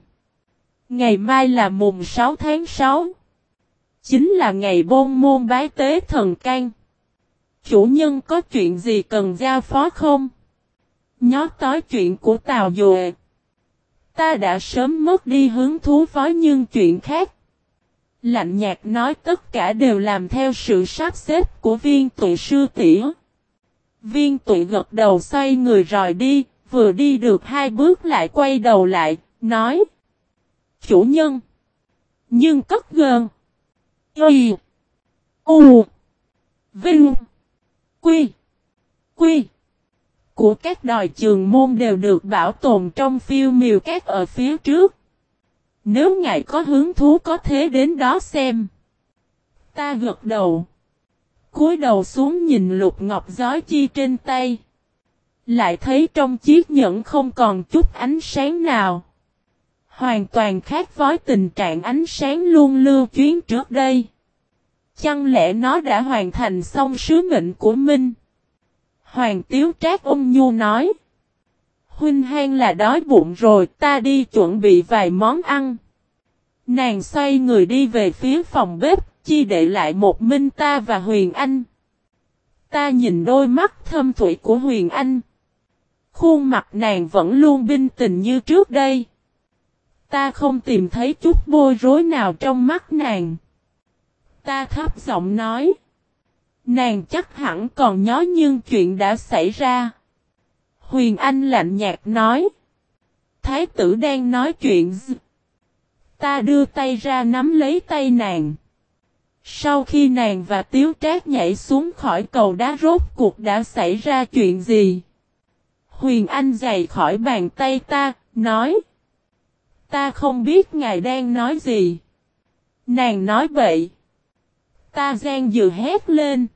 Ngày mai là mùng 6 tháng 6. Chính là ngày bôn môn bái tế thần can. Chủ nhân có chuyện gì cần giao phó không? Nhó tới chuyện của Tào Duệ. Ta đã sớm mất đi hứng thú với nhưng chuyện khác. Lạnh nhạt nói tất cả đều làm theo sự sắp xếp của viên tụi sư tỷ. Viên tụi gật đầu xoay người rồi đi, vừa đi được hai bước lại quay đầu lại, nói chủ nhân. Nhưng cất gơn. Y. U. Vinh. Quy. Quy. Của các đòi trường môn đều được bảo tồn trong phiêu miều các ở phía trước. Nếu ngài có hứng thú có thế đến đó xem. Ta gật đầu. cúi đầu xuống nhìn lục ngọc giói chi trên tay. Lại thấy trong chiếc nhẫn không còn chút ánh sáng nào. Hoàn toàn khác với tình trạng ánh sáng luôn lưu chuyến trước đây. Chẳng lẽ nó đã hoàn thành xong sứ mệnh của mình? Hoàng Tiếu Trác ôm nhu nói. Huynh hang là đói bụng rồi ta đi chuẩn bị vài món ăn. Nàng xoay người đi về phía phòng bếp, chi để lại một Minh ta và Huyền Anh. Ta nhìn đôi mắt thâm thủy của Huyền Anh. Khuôn mặt nàng vẫn luôn bình tình như trước đây. Ta không tìm thấy chút bối rối nào trong mắt nàng. Ta thấp giọng nói. Nàng chắc hẳn còn nhớ nhưng chuyện đã xảy ra. Huyền Anh lạnh nhạt nói. Thái tử đang nói chuyện? Ta đưa tay ra nắm lấy tay nàng. Sau khi nàng và Tiếu Trác nhảy xuống khỏi cầu đá rốt cuộc đã xảy ra chuyện gì? Huyền Anh dày khỏi bàn tay ta, nói. Ta không biết ngài đang nói gì. Nàng nói vậy. Ta gian dự hét lên.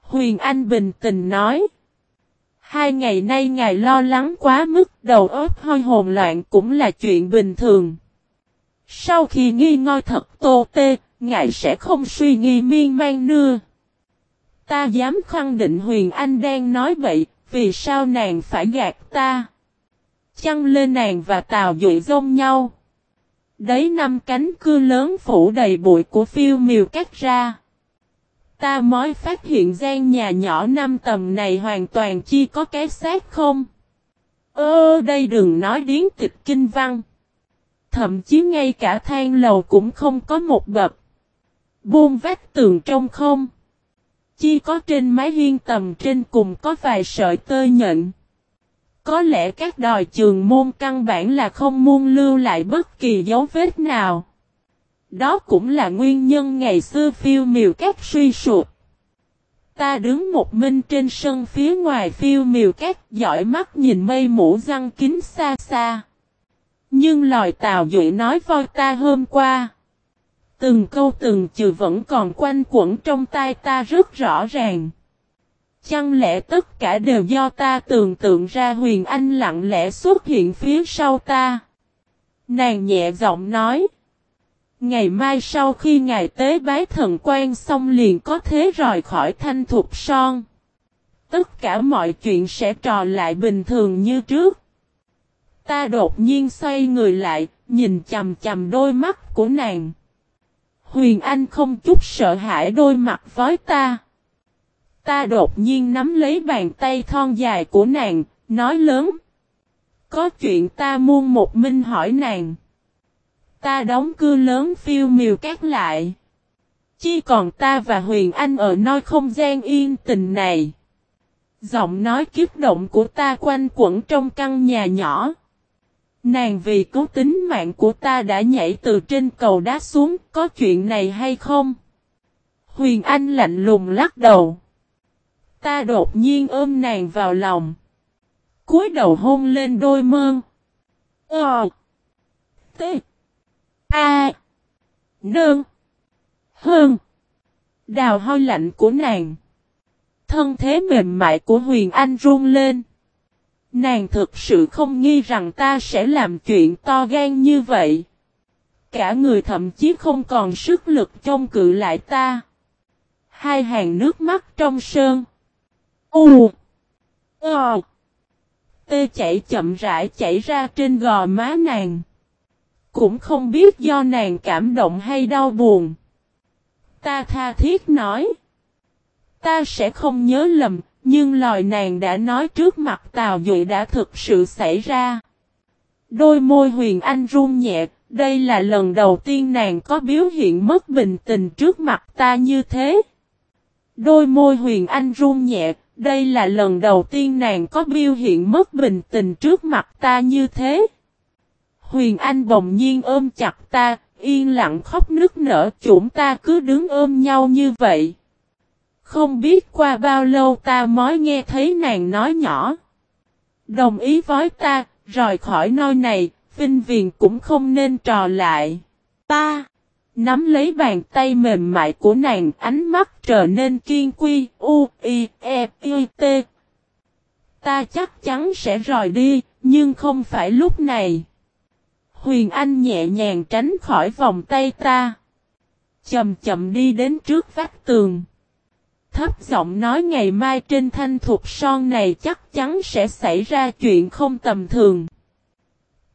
Huyền Anh bình tĩnh nói. Hai ngày nay ngài lo lắng quá mức đầu óc hơi hồn loạn cũng là chuyện bình thường. Sau khi nghi ngôi thật tô tê, ngài sẽ không suy nghĩ miên man nữa. Ta dám khẳng định Huyền Anh đang nói vậy, vì sao nàng phải gạt ta? Chăng lên nàng và Tào Dụy dông nhau. Đấy năm cánh cưa lớn phủ đầy bụi của phiêu miều cắt ra. Ta mới phát hiện gian nhà nhỏ năm tầm này hoàn toàn chi có cái xác không? Ơ, đây đừng nói điến tịch kinh văn. Thậm chí ngay cả thang lầu cũng không có một bậc. Buông vách tường trong không. Chi có trên mái hiên tầm trên cùng có vài sợi tơ nhận. Có lẽ các đòi trường môn căn bản là không muốn lưu lại bất kỳ dấu vết nào. Đó cũng là nguyên nhân ngày xưa phiêu miều các suy sụp. Ta đứng một mình trên sân phía ngoài phiêu miều các, dõi mắt nhìn mây mũ răng kín xa xa. Nhưng lòi tào dụy nói voi ta hôm qua. Từng câu từng chữ vẫn còn quanh quẩn trong tai ta rất rõ ràng. Chẳng lẽ tất cả đều do ta tưởng tượng ra huyền anh lặng lẽ xuất hiện phía sau ta? Nàng nhẹ giọng nói. Ngày mai sau khi ngài tế bái thần quan xong liền có thế rời khỏi thanh thục son. Tất cả mọi chuyện sẽ trò lại bình thường như trước. Ta đột nhiên xoay người lại, nhìn chầm chầm đôi mắt của nàng. Huyền Anh không chút sợ hãi đôi mặt với ta. Ta đột nhiên nắm lấy bàn tay thon dài của nàng, nói lớn. Có chuyện ta muôn một minh hỏi nàng. Ta đóng cưa lớn phiêu miều cát lại. Chỉ còn ta và Huyền Anh ở nơi không gian yên tình này. Giọng nói kiếp động của ta quanh quẩn trong căn nhà nhỏ. Nàng vì cứu tính mạng của ta đã nhảy từ trên cầu đá xuống, có chuyện này hay không? Huyền Anh lạnh lùng lắc đầu. Ta đột nhiên ôm nàng vào lòng. cúi đầu hôn lên đôi mơn. Ờ. T. A. Nương. Hơn. Đào hôi lạnh của nàng. Thân thế mềm mại của Huyền Anh run lên. Nàng thực sự không nghi rằng ta sẽ làm chuyện to gan như vậy. Cả người thậm chí không còn sức lực trông cự lại ta. Hai hàng nước mắt trong sơn. U. O. Tê chảy chậm rãi chảy ra trên gò má nàng. Cũng không biết do nàng cảm động hay đau buồn. Ta tha thiết nói. Ta sẽ không nhớ lầm, nhưng lời nàng đã nói trước mặt Tào Duệ đã thực sự xảy ra. Đôi môi huyền anh run nhẹ, đây là lần đầu tiên nàng có biểu hiện mất bình tình trước mặt ta như thế. Đôi môi huyền anh run nhẹ, đây là lần đầu tiên nàng có biểu hiện mất bình tình trước mặt ta như thế. Huyền Anh bỗng nhiên ôm chặt ta, yên lặng khóc nức nở chúng ta cứ đứng ôm nhau như vậy. Không biết qua bao lâu ta mới nghe thấy nàng nói nhỏ. Đồng ý với ta, rời khỏi nơi này, Vinh Viền cũng không nên trò lại. Ta, nắm lấy bàn tay mềm mại của nàng, ánh mắt trở nên kiên quy, u, i, e, i, t. Ta chắc chắn sẽ rời đi, nhưng không phải lúc này. Huyền Anh nhẹ nhàng tránh khỏi vòng tay ta. Chậm chậm đi đến trước vách tường. Thấp giọng nói ngày mai trên thanh thuộc son này chắc chắn sẽ xảy ra chuyện không tầm thường.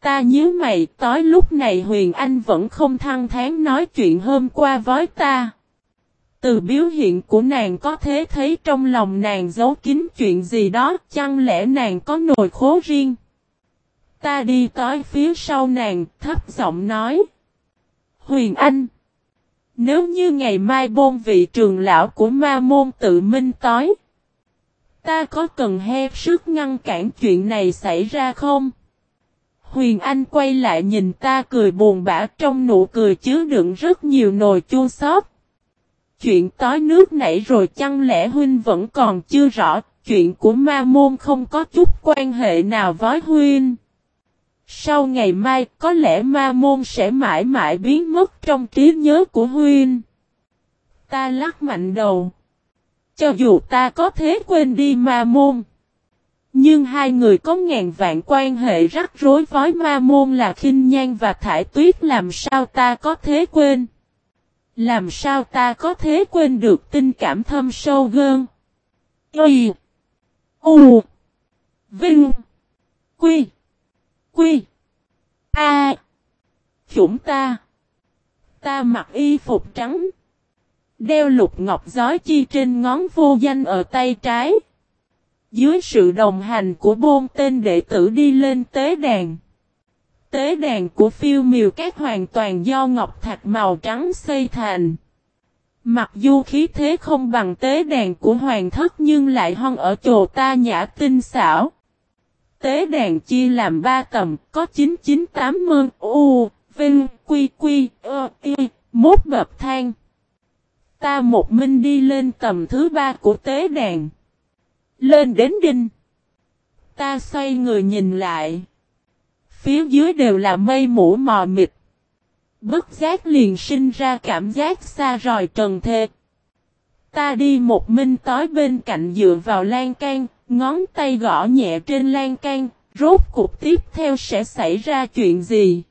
Ta nhớ mày tối lúc này Huyền Anh vẫn không thăng tháng nói chuyện hôm qua với ta. Từ biểu hiện của nàng có thể thấy trong lòng nàng giấu kín chuyện gì đó, chăng lẽ nàng có nồi khố riêng. Ta đi tới phía sau nàng, thấp giọng nói. Huyền Anh! Nếu như ngày mai bôn vị trường lão của ma môn tự minh tối. Ta có cần he sức ngăn cản chuyện này xảy ra không? Huyền Anh quay lại nhìn ta cười buồn bã trong nụ cười chứa đựng rất nhiều nồi chua xót. Chuyện tối nước nảy rồi chăng lẽ huynh vẫn còn chưa rõ, chuyện của ma môn không có chút quan hệ nào với huynh. Sau ngày mai có lẽ ma môn sẽ mãi mãi biến mất trong trí nhớ của huynh. Ta lắc mạnh đầu. Cho dù ta có thế quên đi ma môn. Nhưng hai người có ngàn vạn quan hệ rắc rối với ma môn là khinh nhan và thải tuyết, làm sao ta có thế quên. Làm sao ta có thế quên được tình cảm thâm sâu gơn. Y. U. Vinh. Quy. Quy. A. Chúng ta. Ta mặc y phục trắng. Đeo lục ngọc giói chi trên ngón vô danh ở tay trái. Dưới sự đồng hành của bôn tên đệ tử đi lên tế đàn. Tế đàn của phiêu miều các hoàn toàn do ngọc thạch màu trắng xây thành. Mặc dù khí thế không bằng tế đàn của hoàng thất nhưng lại hong ở chỗ ta nhã tinh xảo. Tế đàn chia làm ba tầm, có 9980 U, Vinh, Quy Quy, Ơ, Y, mốt bập thang. Ta một minh đi lên tầm thứ ba của tế đàn. Lên đến đinh. Ta xoay người nhìn lại. Phía dưới đều là mây mũ mò mịt. Bất giác liền sinh ra cảm giác xa rời trần thê. Ta đi một minh tối bên cạnh dựa vào lan can, ngón tay gõ nhẹ trên lan can, rốt cuộc tiếp theo sẽ xảy ra chuyện gì?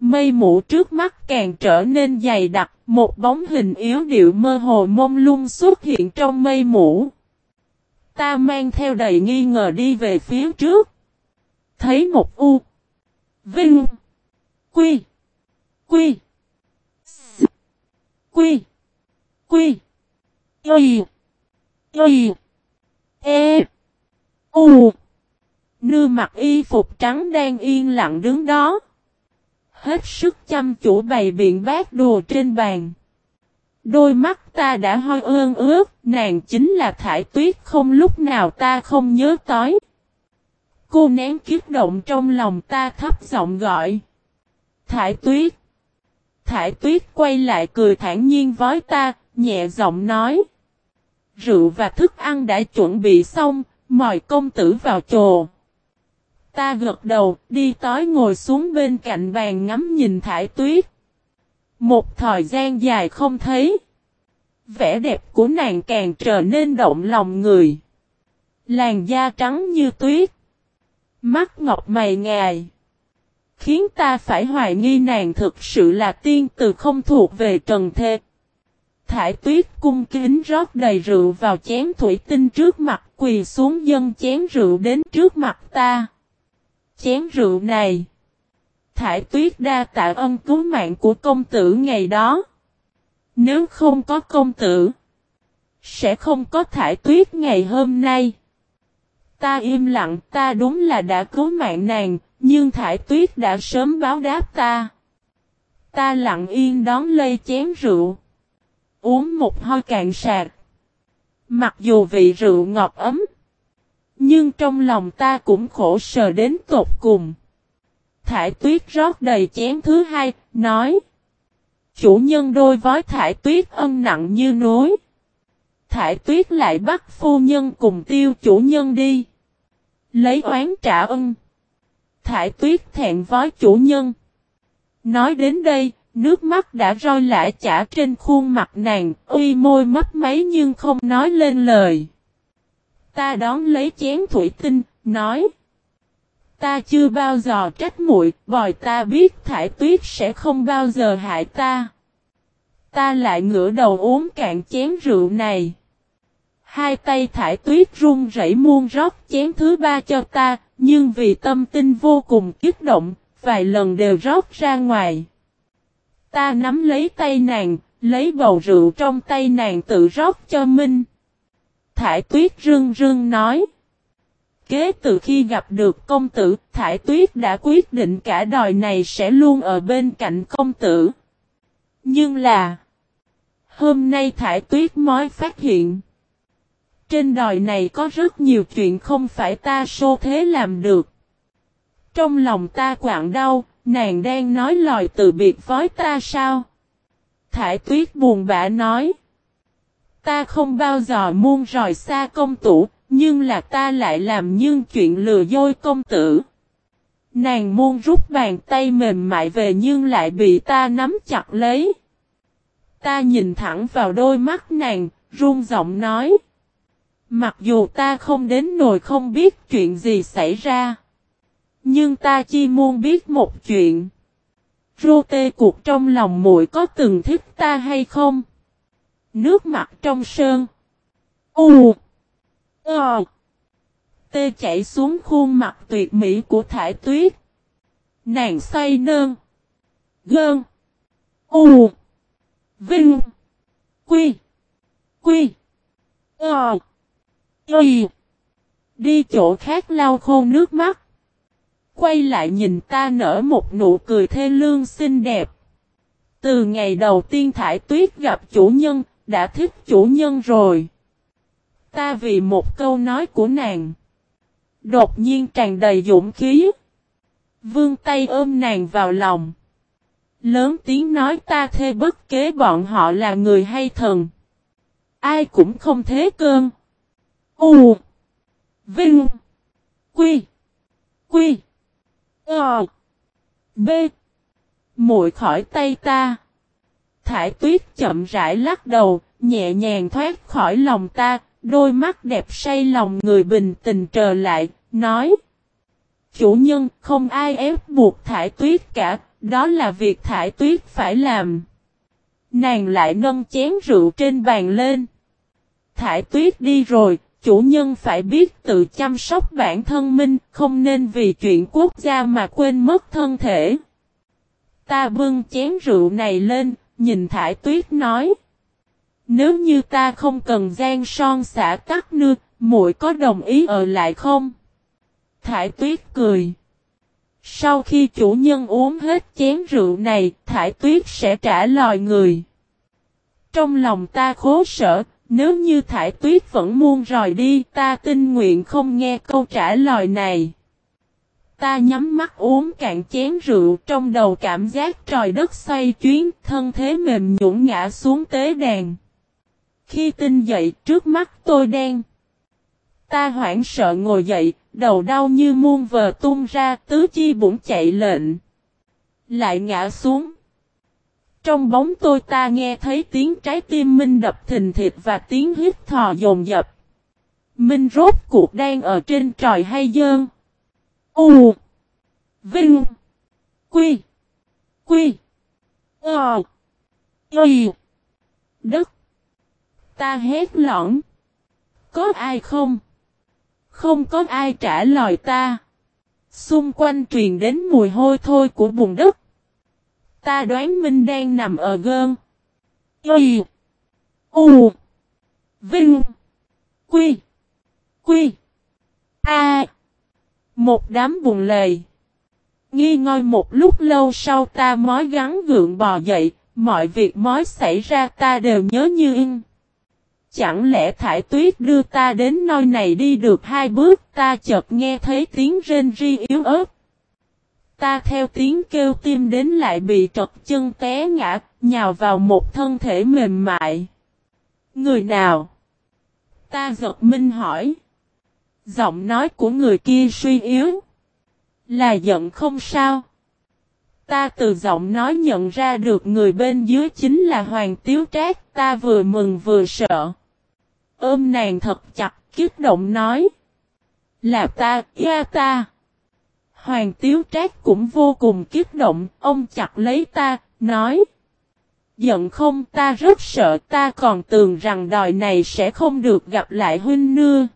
Mây mũ trước mắt càng trở nên dày đặc, một bóng hình yếu điệu mơ hồ mông lung xuất hiện trong mây mũ. Ta mang theo đầy nghi ngờ đi về phía trước. Thấy một U. Vinh. Quy. Quy. S. Quy. Quy. Y. Y. E. U. Nư mặc y phục trắng đang yên lặng đứng đó. Hết sức chăm chủ bày biện bát đùa trên bàn. Đôi mắt ta đã hoi ương ướt, nàng chính là thải tuyết không lúc nào ta không nhớ tới. Cô nén kiếp động trong lòng ta thấp giọng gọi. Thải tuyết. Thải tuyết quay lại cười thản nhiên với ta, nhẹ giọng nói. Rượu và thức ăn đã chuẩn bị xong, mời công tử vào chồ. Ta gật đầu, đi tối ngồi xuống bên cạnh bàn ngắm nhìn thải tuyết. Một thời gian dài không thấy. Vẻ đẹp của nàng càng trở nên động lòng người. Làn da trắng như tuyết. Mắt ngọc mày ngài. Khiến ta phải hoài nghi nàng thực sự là tiên từ không thuộc về trần thế. Thải tuyết cung kính rót đầy rượu vào chén thủy tinh trước mặt, quỳ xuống dân chén rượu đến trước mặt ta. Chén rượu này. Thải tuyết đa tạ ân cứu mạng của công tử ngày đó. Nếu không có công tử. Sẽ không có thải tuyết ngày hôm nay. Ta im lặng, ta đúng là đã cứu mạng nàng. Nhưng thải tuyết đã sớm báo đáp ta. Ta lặng yên đón lây chén rượu. Uống một hơi cạn sạc. Mặc dù vị rượu ngọt ấm. Nhưng trong lòng ta cũng khổ sở đến tột cùng. Thải tuyết rót đầy chén thứ hai, nói. Chủ nhân đôi vói thải tuyết ân nặng như núi. Thải tuyết lại bắt phu nhân cùng tiêu chủ nhân đi. Lấy oán trả ân. Thải tuyết thẹn vói chủ nhân. Nói đến đây, nước mắt đã roi lại chả trên khuôn mặt nàng, uy môi mất máy nhưng không nói lên lời. Ta đón lấy chén thủy tinh, nói. Ta chưa bao giờ trách muội, bòi ta biết thải tuyết sẽ không bao giờ hại ta. Ta lại ngửa đầu uống cạn chén rượu này. Hai tay thải tuyết run rẩy muôn rót chén thứ ba cho ta, nhưng vì tâm tinh vô cùng kích động, vài lần đều rót ra ngoài. Ta nắm lấy tay nàng, lấy bầu rượu trong tay nàng tự rót cho Minh. Thải tuyết rưng rưng nói. Kế từ khi gặp được công tử, Thải tuyết đã quyết định cả đời này sẽ luôn ở bên cạnh công tử. Nhưng là, Hôm nay thải tuyết mới phát hiện. Trên đòi này có rất nhiều chuyện không phải ta xô thế làm được. Trong lòng ta quặn đau, nàng đang nói lời từ biệt với ta sao? Thải tuyết buồn bã nói. Ta không bao giờ muôn rời xa công tử, nhưng là ta lại làm nhưng chuyện lừa dối công tử. Nàng muôn rút bàn tay mềm mại về nhưng lại bị ta nắm chặt lấy. Ta nhìn thẳng vào đôi mắt nàng, run giọng nói. Mặc dù ta không đến nồi không biết chuyện gì xảy ra. Nhưng ta chỉ muốn biết một chuyện. Rô tê cuộc trong lòng muội có từng thích ta hay không? Nước mặt trong sơn. U. Ờ. Tê chảy xuống khuôn mặt tuyệt mỹ của thải tuyết. Nàng xoay nơn. Gơn. U. Vinh. Quy. Quy. Ờ. Y. Đi chỗ khác lau khô nước mắt. Quay lại nhìn ta nở một nụ cười thê lương xinh đẹp. Từ ngày đầu tiên thải tuyết gặp chủ nhân, đã thích chủ nhân rồi. Ta vì một câu nói của nàng. Đột nhiên tràn đầy dũng khí. Vương tay ôm nàng vào lòng. Lớn tiếng nói ta thê bất kế bọn họ là người hay thần. Ai cũng không thế cơn. U. Vinh. Quy. Quy. Ờ. B. Muội khỏi tay ta. Thải tuyết chậm rãi lắc đầu, nhẹ nhàng thoát khỏi lòng ta, đôi mắt đẹp say lòng người bình tình trở lại, nói. Chủ nhân không ai ép buộc thải tuyết cả, đó là việc thải tuyết phải làm. Nàng lại nâng chén rượu trên bàn lên. Thải tuyết đi rồi, chủ nhân phải biết tự chăm sóc bản thân minh, không nên vì chuyện quốc gia mà quên mất thân thể. Ta bưng chén rượu này lên, nhìn thải tuyết nói. Nếu như ta không cần gian son xả cắt nưa, muội có đồng ý ở lại không? Thải tuyết cười. Sau khi chủ nhân uống hết chén rượu này, thải tuyết sẽ trả lời người. Trong lòng ta khố sở, nếu như thải tuyết vẫn muôn rời đi, ta tin nguyện không nghe câu trả lời này. Ta nhắm mắt uống cạn chén rượu trong đầu cảm giác trời đất xoay chuyến, thân thế mềm nhũn ngã xuống tế đàn. Khi tin dậy trước mắt tôi đen. Ta hoảng sợ ngồi dậy, đầu đau như muôn vờ tung ra tứ chi bụng chạy lệnh. Lại ngã xuống. Trong bóng tôi ta nghe thấy tiếng trái tim Minh đập thình thịt và tiếng hít thò dồn dập. Minh rốt cuộc đang ở trên trời hay dơn. U. Vinh. Quy. Quy. Ờ. Y. Đất. Ta hét lõng. Có ai không? Không có ai trả lời ta. Xung quanh truyền đến mùi hôi thôi của bùn đất. Ta đoán Minh đang nằm ở gơn. Y. U. Vinh. Quy. Quy. A. Một đám bùn lầy. Nghi ngơi một lúc lâu sau ta mới gắn gượng bò dậy, mọi việc mới xảy ra ta đều nhớ như in. Chẳng lẽ thải tuyết đưa ta đến nơi này đi được hai bước ta chợt nghe thấy tiếng rên ri yếu ớt. Ta theo tiếng kêu tim đến lại bị trật chân té ngã, nhào vào một thân thể mềm mại. Người nào? Ta giật minh hỏi. Giọng nói của người kia suy yếu. Là giận không sao. Ta từ giọng nói nhận ra được người bên dưới chính là Hoàng Tiếu Trác, ta vừa mừng vừa sợ. Ôm nàng thật chặt, kích động nói. Là ta, ya ta. Hoàng Tiếu Trác cũng vô cùng kích động, ông chặt lấy ta, nói. Giận không ta rất sợ ta còn tưởng rằng đòi này sẽ không được gặp lại huynh nưa.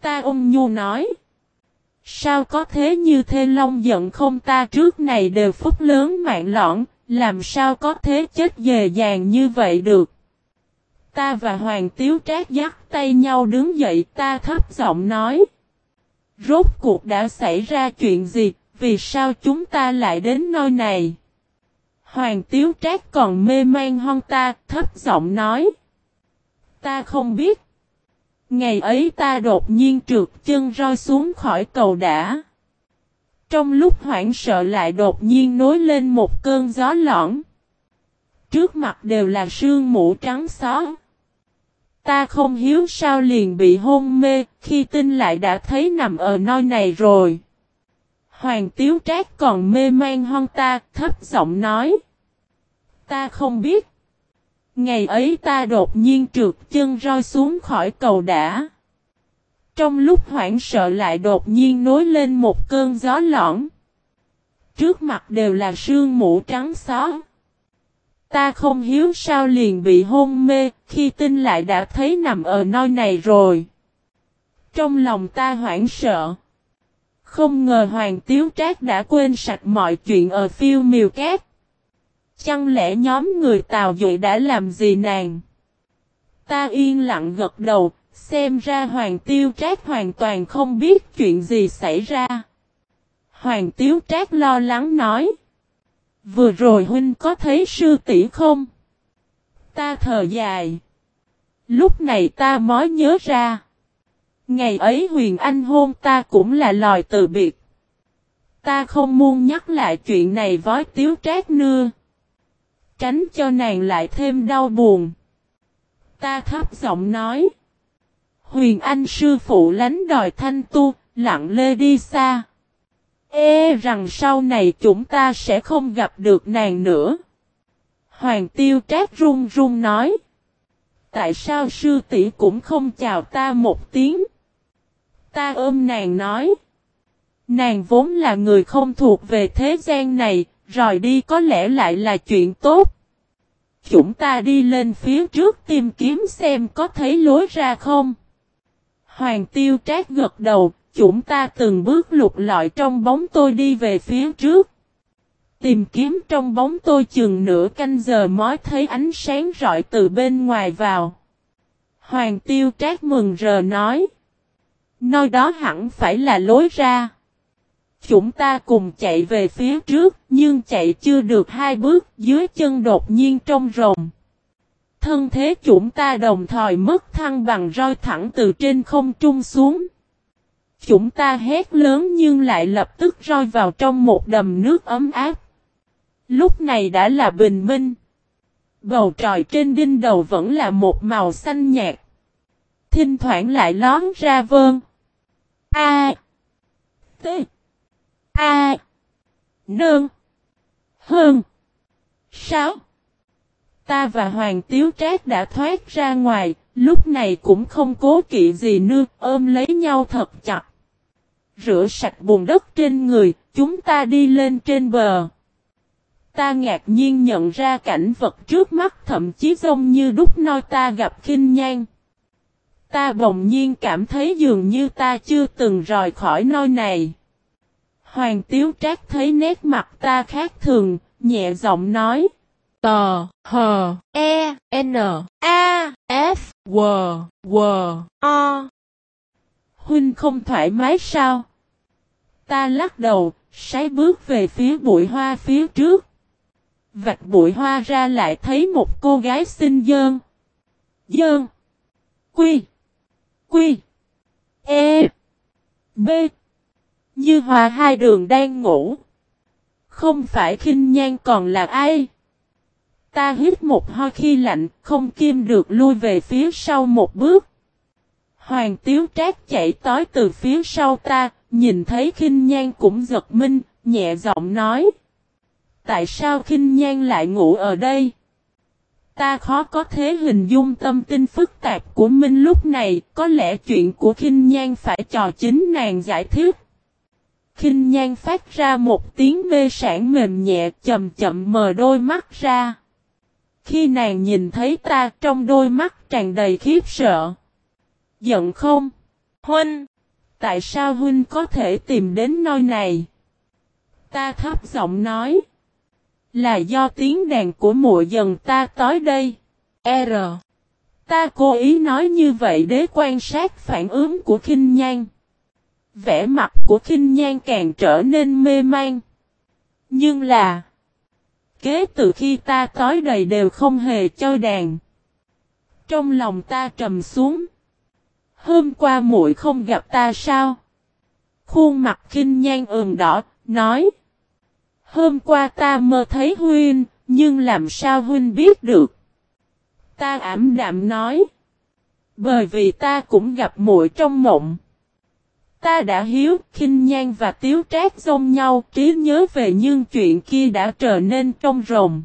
Ta ông nhu nói. Sao có thế như thê long giận không ta trước này đều phúc lớn mạng lõn, làm sao có thế chết dề dàng như vậy được. Ta và Hoàng Tiếu Trác dắt tay nhau đứng dậy ta thấp giọng nói. Rốt cuộc đã xảy ra chuyện gì, vì sao chúng ta lại đến nơi này? Hoàng Tiếu Trác còn mê man hon ta, thấp giọng nói. Ta không biết. Ngày ấy ta đột nhiên trượt chân rơi xuống khỏi cầu đã. Trong lúc hoảng sợ lại đột nhiên nối lên một cơn gió lõng. Trước mặt đều là sương mũ trắng xóa. Ta không hiếu sao liền bị hôn mê, khi tin lại đã thấy nằm ở nơi này rồi. Hoàng Tiếu Trác còn mê man hon ta, thấp giọng nói. Ta không biết. Ngày ấy ta đột nhiên trượt chân rơi xuống khỏi cầu đã. Trong lúc hoảng sợ lại đột nhiên nối lên một cơn gió lõng. Trước mặt đều là sương mũ trắng xóa. Ta không hiếu sao liền bị hôn mê, khi tin lại đã thấy nằm ở nơi này rồi. Trong lòng ta hoảng sợ. Không ngờ Hoàng Tiếu Trác đã quên sạch mọi chuyện ở phiêu miều cát. Chẳng lẽ nhóm người Tào Duệ đã làm gì nàng? Ta yên lặng gật đầu, xem ra Hoàng Tiêu Trác hoàn toàn không biết chuyện gì xảy ra. Hoàng Tiếu Trác lo lắng nói. Vừa rồi huynh có thấy sư tỷ không? Ta thở dài. Lúc này ta mới nhớ ra. Ngày ấy huyền anh hôn ta cũng là lòi từ biệt. Ta không muốn nhắc lại chuyện này với tiếu trác nưa. Tránh cho nàng lại thêm đau buồn. Ta thấp giọng nói. Huyền anh sư phụ lánh đòi thanh tu, lặng lê đi xa. Ê rằng sau này chúng ta sẽ không gặp được nàng nữa. Hoàng tiêu trác run run nói. Tại sao sư tỷ cũng không chào ta một tiếng? Ta ôm nàng nói. Nàng vốn là người không thuộc về thế gian này, rồi đi có lẽ lại là chuyện tốt. Chúng ta đi lên phía trước tìm kiếm xem có thấy lối ra không. Hoàng tiêu trác gật đầu, chúng ta từng bước lục lọi trong bóng tôi đi về phía trước. Tìm kiếm trong bóng tôi chừng nửa canh giờ mới thấy ánh sáng rọi từ bên ngoài vào. Hoàng tiêu trác mừng rờ nói. Nơi đó hẳn phải là lối ra. Chúng ta cùng chạy về phía trước, nhưng chạy chưa được hai bước, dưới chân đột nhiên trong rồng. Thân thế chúng ta đồng thời mất thăng bằng roi thẳng từ trên không trung xuống. Chúng ta hét lớn nhưng lại lập tức rơi vào trong một đầm nước ấm áp. Lúc này đã là bình minh. Bầu trời trên đinh đầu vẫn là một màu xanh nhạt. Thỉnh thoảng lại lón ra vơn. A. T. A. Nương. Hơn. Sáu. Ta và Hoàng Tiếu Trác đã thoát ra ngoài, lúc này cũng không cố kỵ gì nữa, ôm lấy nhau thật chặt. Rửa sạch bùn đất trên người, chúng ta đi lên trên bờ. Ta ngạc nhiên nhận ra cảnh vật trước mắt thậm chí giống như đúc noi ta gặp khinh nhan. Ta bỗng nhiên cảm thấy dường như ta chưa từng rời khỏi nơi này. Hoàng Tiếu Trác thấy nét mặt ta khác thường, nhẹ giọng nói. Tờ, hờ, E, N, A, F, W, W, O. Huynh không thoải mái sao? Ta lắc đầu, sái bước về phía bụi hoa phía trước. Vạch bụi hoa ra lại thấy một cô gái xinh dơn. Dơn. Quy. Quy. E. B. Như hòa hai đường đang ngủ. Không phải khinh nhan còn là ai? Ta hít một hơi khi lạnh, không kim được lui về phía sau một bước. Hoàng tiếu trác chạy tới từ phía sau ta, nhìn thấy khinh nhan cũng giật minh, nhẹ giọng nói. Tại sao khinh nhan lại ngủ ở đây? Ta khó có thế hình dung tâm tinh phức tạp của Minh lúc này, có lẽ chuyện của khinh nhan phải trò chính nàng giải thích. Khinh nhan phát ra một tiếng mê sản mềm nhẹ chậm chậm mờ đôi mắt ra. Khi nàng nhìn thấy ta trong đôi mắt tràn đầy khiếp sợ. Giận không? Huynh! Tại sao Huynh có thể tìm đến nơi này? Ta thấp giọng nói. Là do tiếng đàn của mùa dần ta tới đây. R. Ta cố ý nói như vậy để quan sát phản ứng của khinh nhan. Vẻ mặt của khinh nhan càng trở nên mê man. Nhưng là. Kế từ khi ta tối đầy đều không hề chơi đàn. Trong lòng ta trầm xuống. Hôm qua muội không gặp ta sao? Khuôn mặt kinh nhan ửng đỏ, nói. Hôm qua ta mơ thấy huynh, nhưng làm sao huynh biết được? Ta ảm đạm nói. Bởi vì ta cũng gặp muội trong mộng. Ta đã hiếu, khinh nhan và tiếu trác dông nhau, trí nhớ về những chuyện kia đã trở nên trong rồng.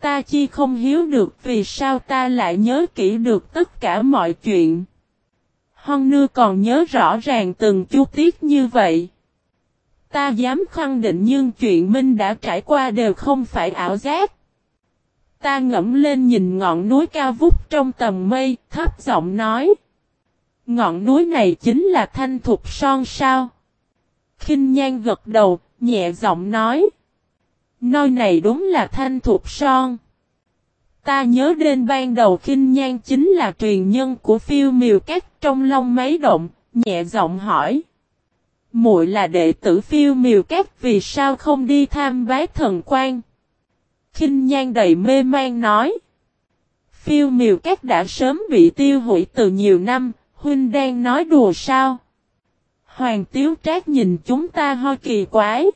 Ta chi không hiếu được vì sao ta lại nhớ kỹ được tất cả mọi chuyện. Hon nưa còn nhớ rõ ràng từng chu tiết như vậy. Ta dám khẳng định nhưng chuyện Minh đã trải qua đều không phải ảo giác. Ta ngẫm lên nhìn ngọn núi cao vút trong tầm mây, thấp giọng nói. Ngọn núi này chính là thanh thục son sao? Kinh nhan gật đầu, nhẹ giọng nói. Nơi này đúng là thanh thục son. Ta nhớ đến ban đầu kinh nhan chính là truyền nhân của phiêu miều các trong lòng máy động, nhẹ giọng hỏi. muội là đệ tử phiêu miều các vì sao không đi tham bái thần quan? Kinh nhan đầy mê man nói. Phiêu miều các đã sớm bị tiêu hủy từ nhiều năm, huynh đang nói đùa sao? Hoàng tiếu trác nhìn chúng ta ho kỳ quái.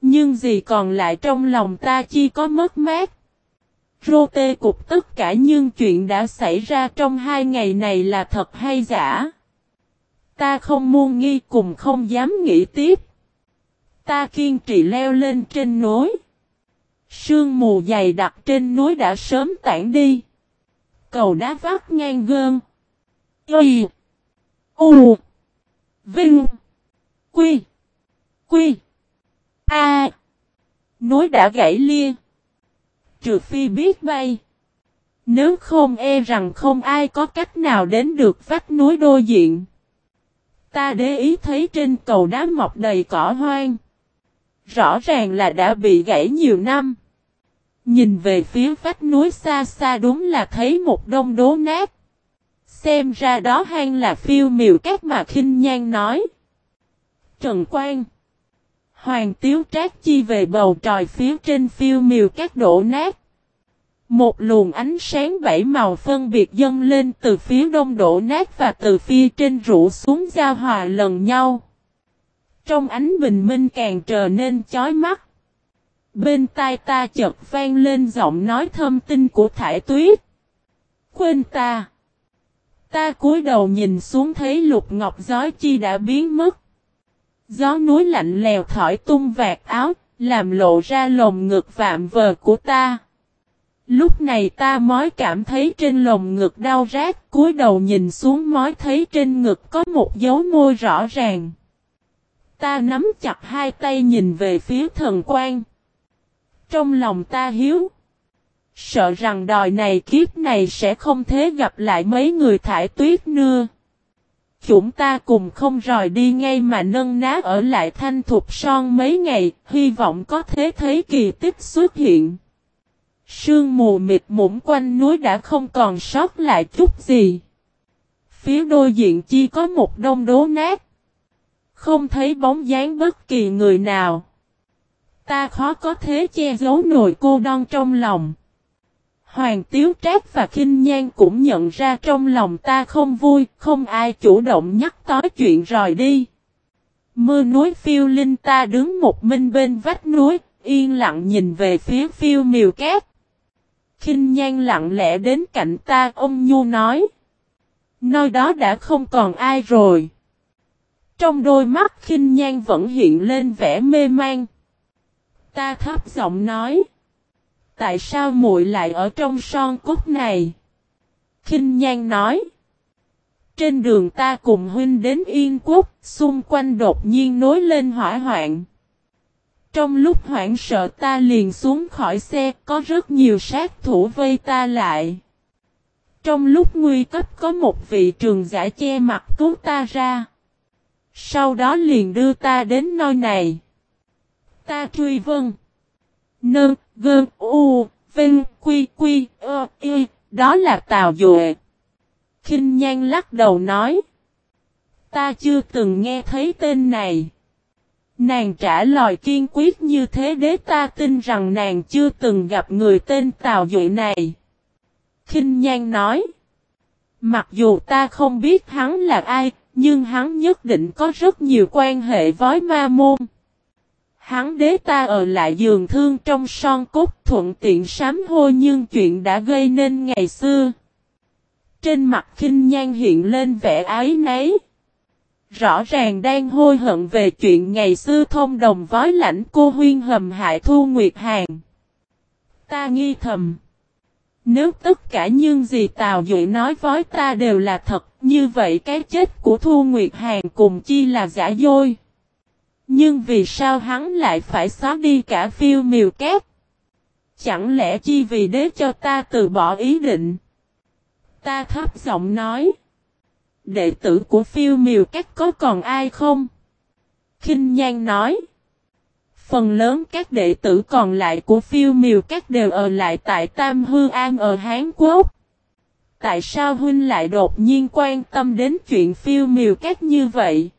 Nhưng gì còn lại trong lòng ta chi có mất mát. Rô tê cục tất cả những chuyện đã xảy ra trong hai ngày này là thật hay giả. Ta không muôn nghi cùng không dám nghĩ tiếp. Ta kiên trì leo lên trên núi. Sương mù dày đặc trên núi đã sớm tản đi. Cầu đá vắt ngang gơn. Y. U. Vinh. Quy. Quy. A. Núi đã gãy lia. Trừ phi biết bay. Nếu không e rằng không ai có cách nào đến được vách núi đôi diện. Ta để ý thấy trên cầu đá mọc đầy cỏ hoang. Rõ ràng là đã bị gãy nhiều năm. Nhìn về phía vách núi xa xa đúng là thấy một đông đố nát. Xem ra đó hang là phiêu miều các mà khinh nhan nói. Trần Quang Hoàng Tiếu Trác chi về bầu trời phía trên phiêu miều các đổ nát. Một luồng ánh sáng bảy màu phân biệt dâng lên từ phía đông đổ nát và từ phía trên rủ xuống giao hòa lần nhau. Trong ánh bình minh càng trở nên chói mắt. Bên tai ta chợt vang lên giọng nói thâm tinh của thải tuyết. Quên ta. Ta cúi đầu nhìn xuống thấy lục ngọc giói chi đã biến mất. Gió núi lạnh lèo thổi tung vạt áo, làm lộ ra lồng ngực vạm vờ của ta. Lúc này ta mới cảm thấy trên lồng ngực đau rát, cúi đầu nhìn xuống mới thấy trên ngực có một dấu môi rõ ràng. Ta nắm chặt hai tay nhìn về phía thần quan. Trong lòng ta hiếu. Sợ rằng đòi này kiếp này sẽ không thế gặp lại mấy người thải tuyết nưa. Chúng ta cùng không rời đi ngay mà nâng ná ở lại thanh thục son mấy ngày, hy vọng có thế thấy kỳ tích xuất hiện. Sương mù mịt mũng quanh núi đã không còn sót lại chút gì. Phía đôi diện chi có một đông đố nát. Không thấy bóng dáng bất kỳ người nào. Ta khó có thế che giấu nổi cô đơn trong lòng. Hoàng Tiếu Trác và Kinh Nhan cũng nhận ra trong lòng ta không vui, không ai chủ động nhắc tới chuyện rồi đi. Mưa núi phiêu linh ta đứng một mình bên vách núi, yên lặng nhìn về phía phiêu miều cát. Kinh Nhan lặng lẽ đến cạnh ta, ông Nhu nói. Nơi đó đã không còn ai rồi. Trong đôi mắt Kinh Nhan vẫn hiện lên vẻ mê man. Ta thấp giọng nói. Tại sao muội lại ở trong son cốt này? Kinh Nhan nói. Trên đường ta cùng huynh đến Yên Quốc, xung quanh đột nhiên nối lên hỏa hoạn. Trong lúc hoảng sợ ta liền xuống khỏi xe, có rất nhiều sát thủ vây ta lại. Trong lúc nguy cấp có một vị trường giả che mặt cứu ta ra. Sau đó liền đưa ta đến nơi này. Ta truy vâng. Nơ, gơn, u, vinh, quy, quy, ơ, y, đó là Tào Duệ. Kinh Nhan lắc đầu nói. Ta chưa từng nghe thấy tên này. Nàng trả lời kiên quyết như thế để ta tin rằng nàng chưa từng gặp người tên Tào Duệ này. Kinh Nhan nói. Mặc dù ta không biết hắn là ai, nhưng hắn nhất định có rất nhiều quan hệ với ma môn. Hắn đế ta ở lại giường thương trong son cốt thuận tiện sám hôi nhưng chuyện đã gây nên ngày xưa. Trên mặt khinh nhan hiện lên vẻ ái nấy. Rõ ràng đang hôi hận về chuyện ngày xưa thông đồng với lãnh cô huyên hầm hại Thu Nguyệt Hàng. Ta nghi thầm. Nếu tất cả những gì Tào Duệ nói với ta đều là thật, như vậy cái chết của Thu Nguyệt hàn cùng chi là giả dối. Nhưng vì sao hắn lại phải xóa đi cả phiêu miều kép? Chẳng lẽ chi vì đế cho ta từ bỏ ý định? Ta thấp giọng nói. Đệ tử của phiêu miều các có còn ai không? Kinh Nhan nói. Phần lớn các đệ tử còn lại của phiêu miều các đều ở lại tại Tam Hư An ở Hán Quốc. Tại sao huynh lại đột nhiên quan tâm đến chuyện phiêu miều các như vậy?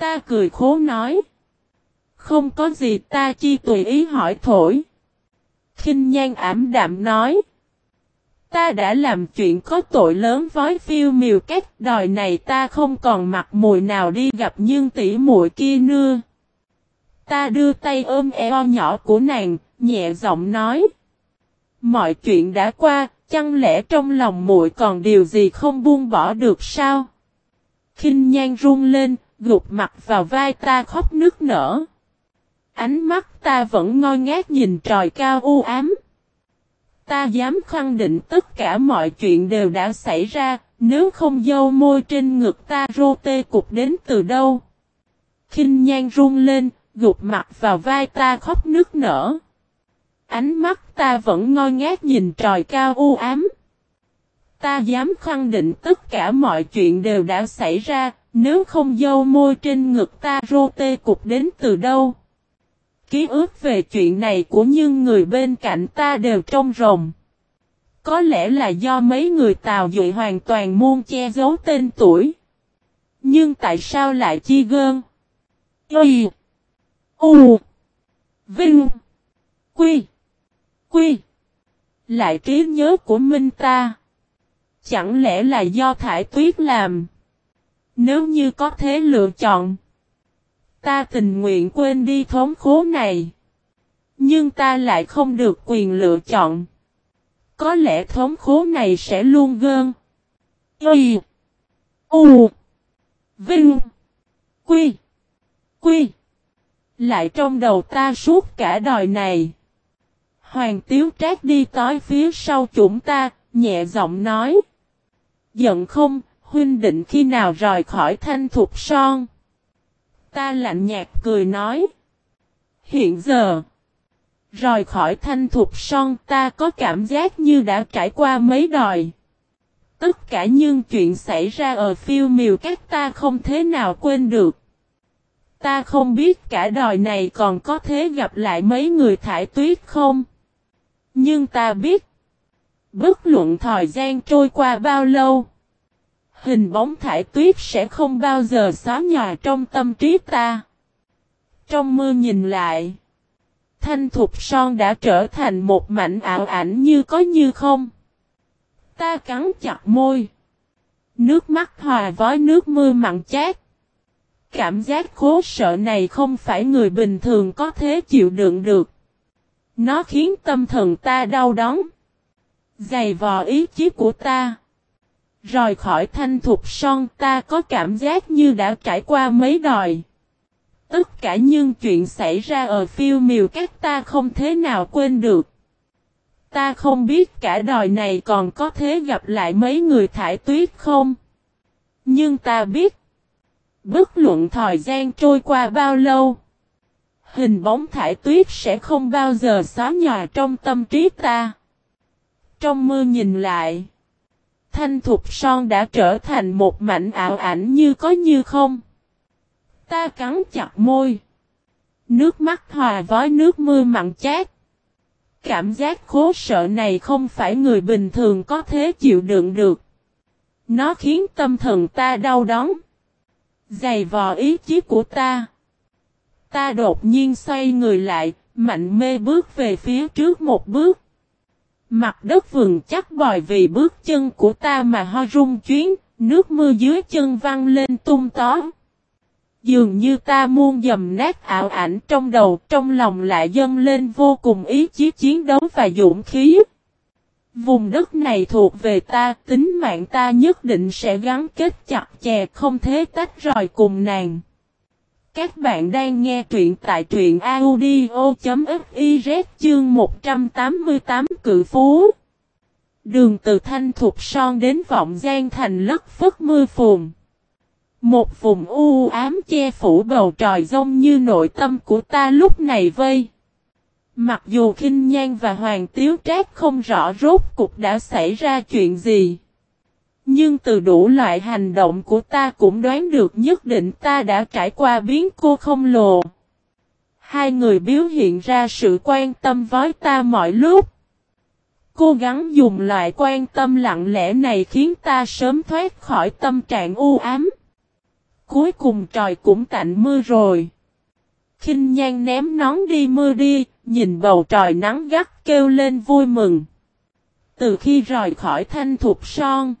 Ta cười khố nói. Không có gì ta chi tùy ý hỏi thổi. kinh nhan ảm đạm nói. Ta đã làm chuyện có tội lớn với phiêu miều cách đòi này ta không còn mặt mùi nào đi gặp nhưng tỷ muội kia nưa. Ta đưa tay ôm eo nhỏ của nàng, nhẹ giọng nói. Mọi chuyện đã qua, chẳng lẽ trong lòng muội còn điều gì không buông bỏ được sao? kinh nhan run lên, gục mặt vào vai ta khóc nước nở. Ánh mắt ta vẫn ngoi ngát nhìn trời cao u ám. Ta dám khẳng định tất cả mọi chuyện đều đã xảy ra, nếu không dâu môi trên ngực ta rô tê cục đến từ đâu. kinh nhan run lên, gục mặt vào vai ta khóc nước nở. Ánh mắt ta vẫn ngoi ngát nhìn trời cao u ám. Ta dám khẳng định tất cả mọi chuyện đều đã xảy ra, nếu không dâu môi trên ngực ta rô tê cục đến từ đâu. Ký ức về chuyện này của những người bên cạnh ta đều trong rồng. Có lẽ là do mấy người Tào Duệ hoàn toàn muôn che giấu tên tuổi. Nhưng tại sao lại chi gơn? Y U Vinh Quy Quy Lại trí nhớ của Minh ta Chẳng lẽ là do thải tuyết làm? Nếu như có thế lựa chọn Ta tình nguyện quên đi thống khố này. Nhưng ta lại không được quyền lựa chọn. Có lẽ thống khố này sẽ luôn gơn. Y U Vinh Quy Quy. Lại trong đầu ta suốt cả đời này. Hoàng tiếu trác đi tới phía sau chúng ta, nhẹ giọng nói. Giận không, huynh định khi nào rời khỏi thanh thục son. Ta lạnh nhạt cười nói. Hiện giờ, rời khỏi thanh thục son ta có cảm giác như đã trải qua mấy đòi. Tất cả những chuyện xảy ra ở phiêu miều các ta không thế nào quên được. Ta không biết cả đòi này còn có thế gặp lại mấy người thải tuyết không? Nhưng ta biết. Bất luận thời gian trôi qua bao lâu. Hình bóng thải tuyết sẽ không bao giờ xóa nhòa trong tâm trí ta. Trong mưa nhìn lại. Thanh thục son đã trở thành một mảnh ảo ảnh như có như không. Ta cắn chặt môi. Nước mắt hòa với nước mưa mặn chát. Cảm giác khố sợ này không phải người bình thường có thể chịu đựng được. Nó khiến tâm thần ta đau đớn. Dày vò ý chí của ta. Rời khỏi thanh thục son, ta có cảm giác như đã trải qua mấy đòi. Tất cả những chuyện xảy ra ở phiêu miều các ta không thế nào quên được. Ta không biết cả đòi này còn có thế gặp lại mấy người thải tuyết không. Nhưng ta biết. Bất luận thời gian trôi qua bao lâu. Hình bóng thải tuyết sẽ không bao giờ xóa nhòa trong tâm trí ta. Trong mưa nhìn lại. Thanh thục son đã trở thành một mảnh ảo ảnh như có như không. Ta cắn chặt môi. Nước mắt hòa với nước mưa mặn chát. Cảm giác khố sợ này không phải người bình thường có thể chịu đựng được. Nó khiến tâm thần ta đau đớn. Dày vò ý chí của ta. Ta đột nhiên xoay người lại, mạnh mê bước về phía trước một bước. Mặt đất vườn chắc bòi vì bước chân của ta mà ho rung chuyến, nước mưa dưới chân văng lên tung tó. Dường như ta muôn dầm nát ảo ảnh trong đầu, trong lòng lại dâng lên vô cùng ý chí chiến đấu và dũng khí. Vùng đất này thuộc về ta, tính mạng ta nhất định sẽ gắn kết chặt chè không thể tách rời cùng nàng. Các bạn đang nghe truyện tại truyện audio.fiz chương 188 cự phú. Đường từ Thanh Thục Son đến Vọng Giang Thành lất phất mưa phùn. Một vùng u ám che phủ bầu trời rông như nội tâm của ta lúc này vây. Mặc dù khinh Nhan và Hoàng Tiếu Trác không rõ rốt cục đã xảy ra chuyện gì. Nhưng từ đủ loại hành động của ta cũng đoán được nhất định ta đã trải qua biến cô không lồ. Hai người biểu hiện ra sự quan tâm với ta mọi lúc. Cố gắng dùng loại quan tâm lặng lẽ này khiến ta sớm thoát khỏi tâm trạng u ám. Cuối cùng trời cũng tạnh mưa rồi. khinh nhan ném nón đi mưa đi, nhìn bầu trời nắng gắt kêu lên vui mừng. Từ khi rời khỏi thanh thục son,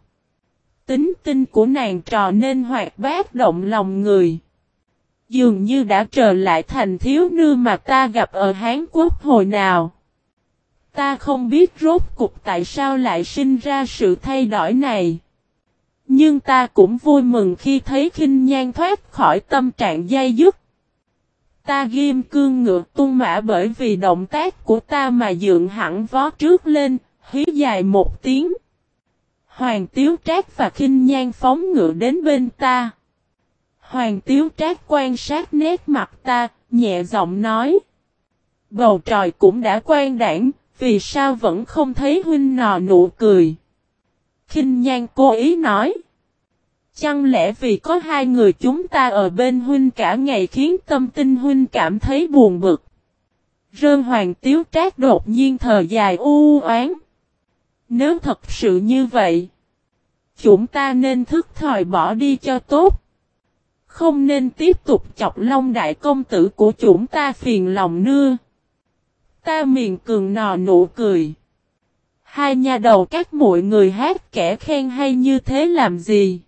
tính tinh của nàng trò nên hoạt bát động lòng người. Dường như đã trở lại thành thiếu nư mà ta gặp ở Hán Quốc hồi nào. Ta không biết rốt cục tại sao lại sinh ra sự thay đổi này. Nhưng ta cũng vui mừng khi thấy khinh nhan thoát khỏi tâm trạng dây dứt. Ta ghim cương ngựa tung mã bởi vì động tác của ta mà dựng hẳn vó trước lên, hí dài một tiếng. Hoàng Tiếu Trác và khinh nhan phóng ngựa đến bên ta. Hoàng Tiếu Trác quan sát nét mặt ta, nhẹ giọng nói. Bầu trời cũng đã quan đảng, vì sao vẫn không thấy huynh nò nụ cười. khinh nhan cố ý nói. Chẳng lẽ vì có hai người chúng ta ở bên huynh cả ngày khiến tâm tinh huynh cảm thấy buồn bực. Rơn hoàng tiếu trác đột nhiên thờ dài u oán. Nếu thật sự như vậy, chúng ta nên thức thời bỏ đi cho tốt. Không nên tiếp tục chọc long đại công tử của chúng ta phiền lòng nưa. Ta miền cường nò nụ cười. Hai nhà đầu các mọi người hát kẻ khen hay như thế làm gì?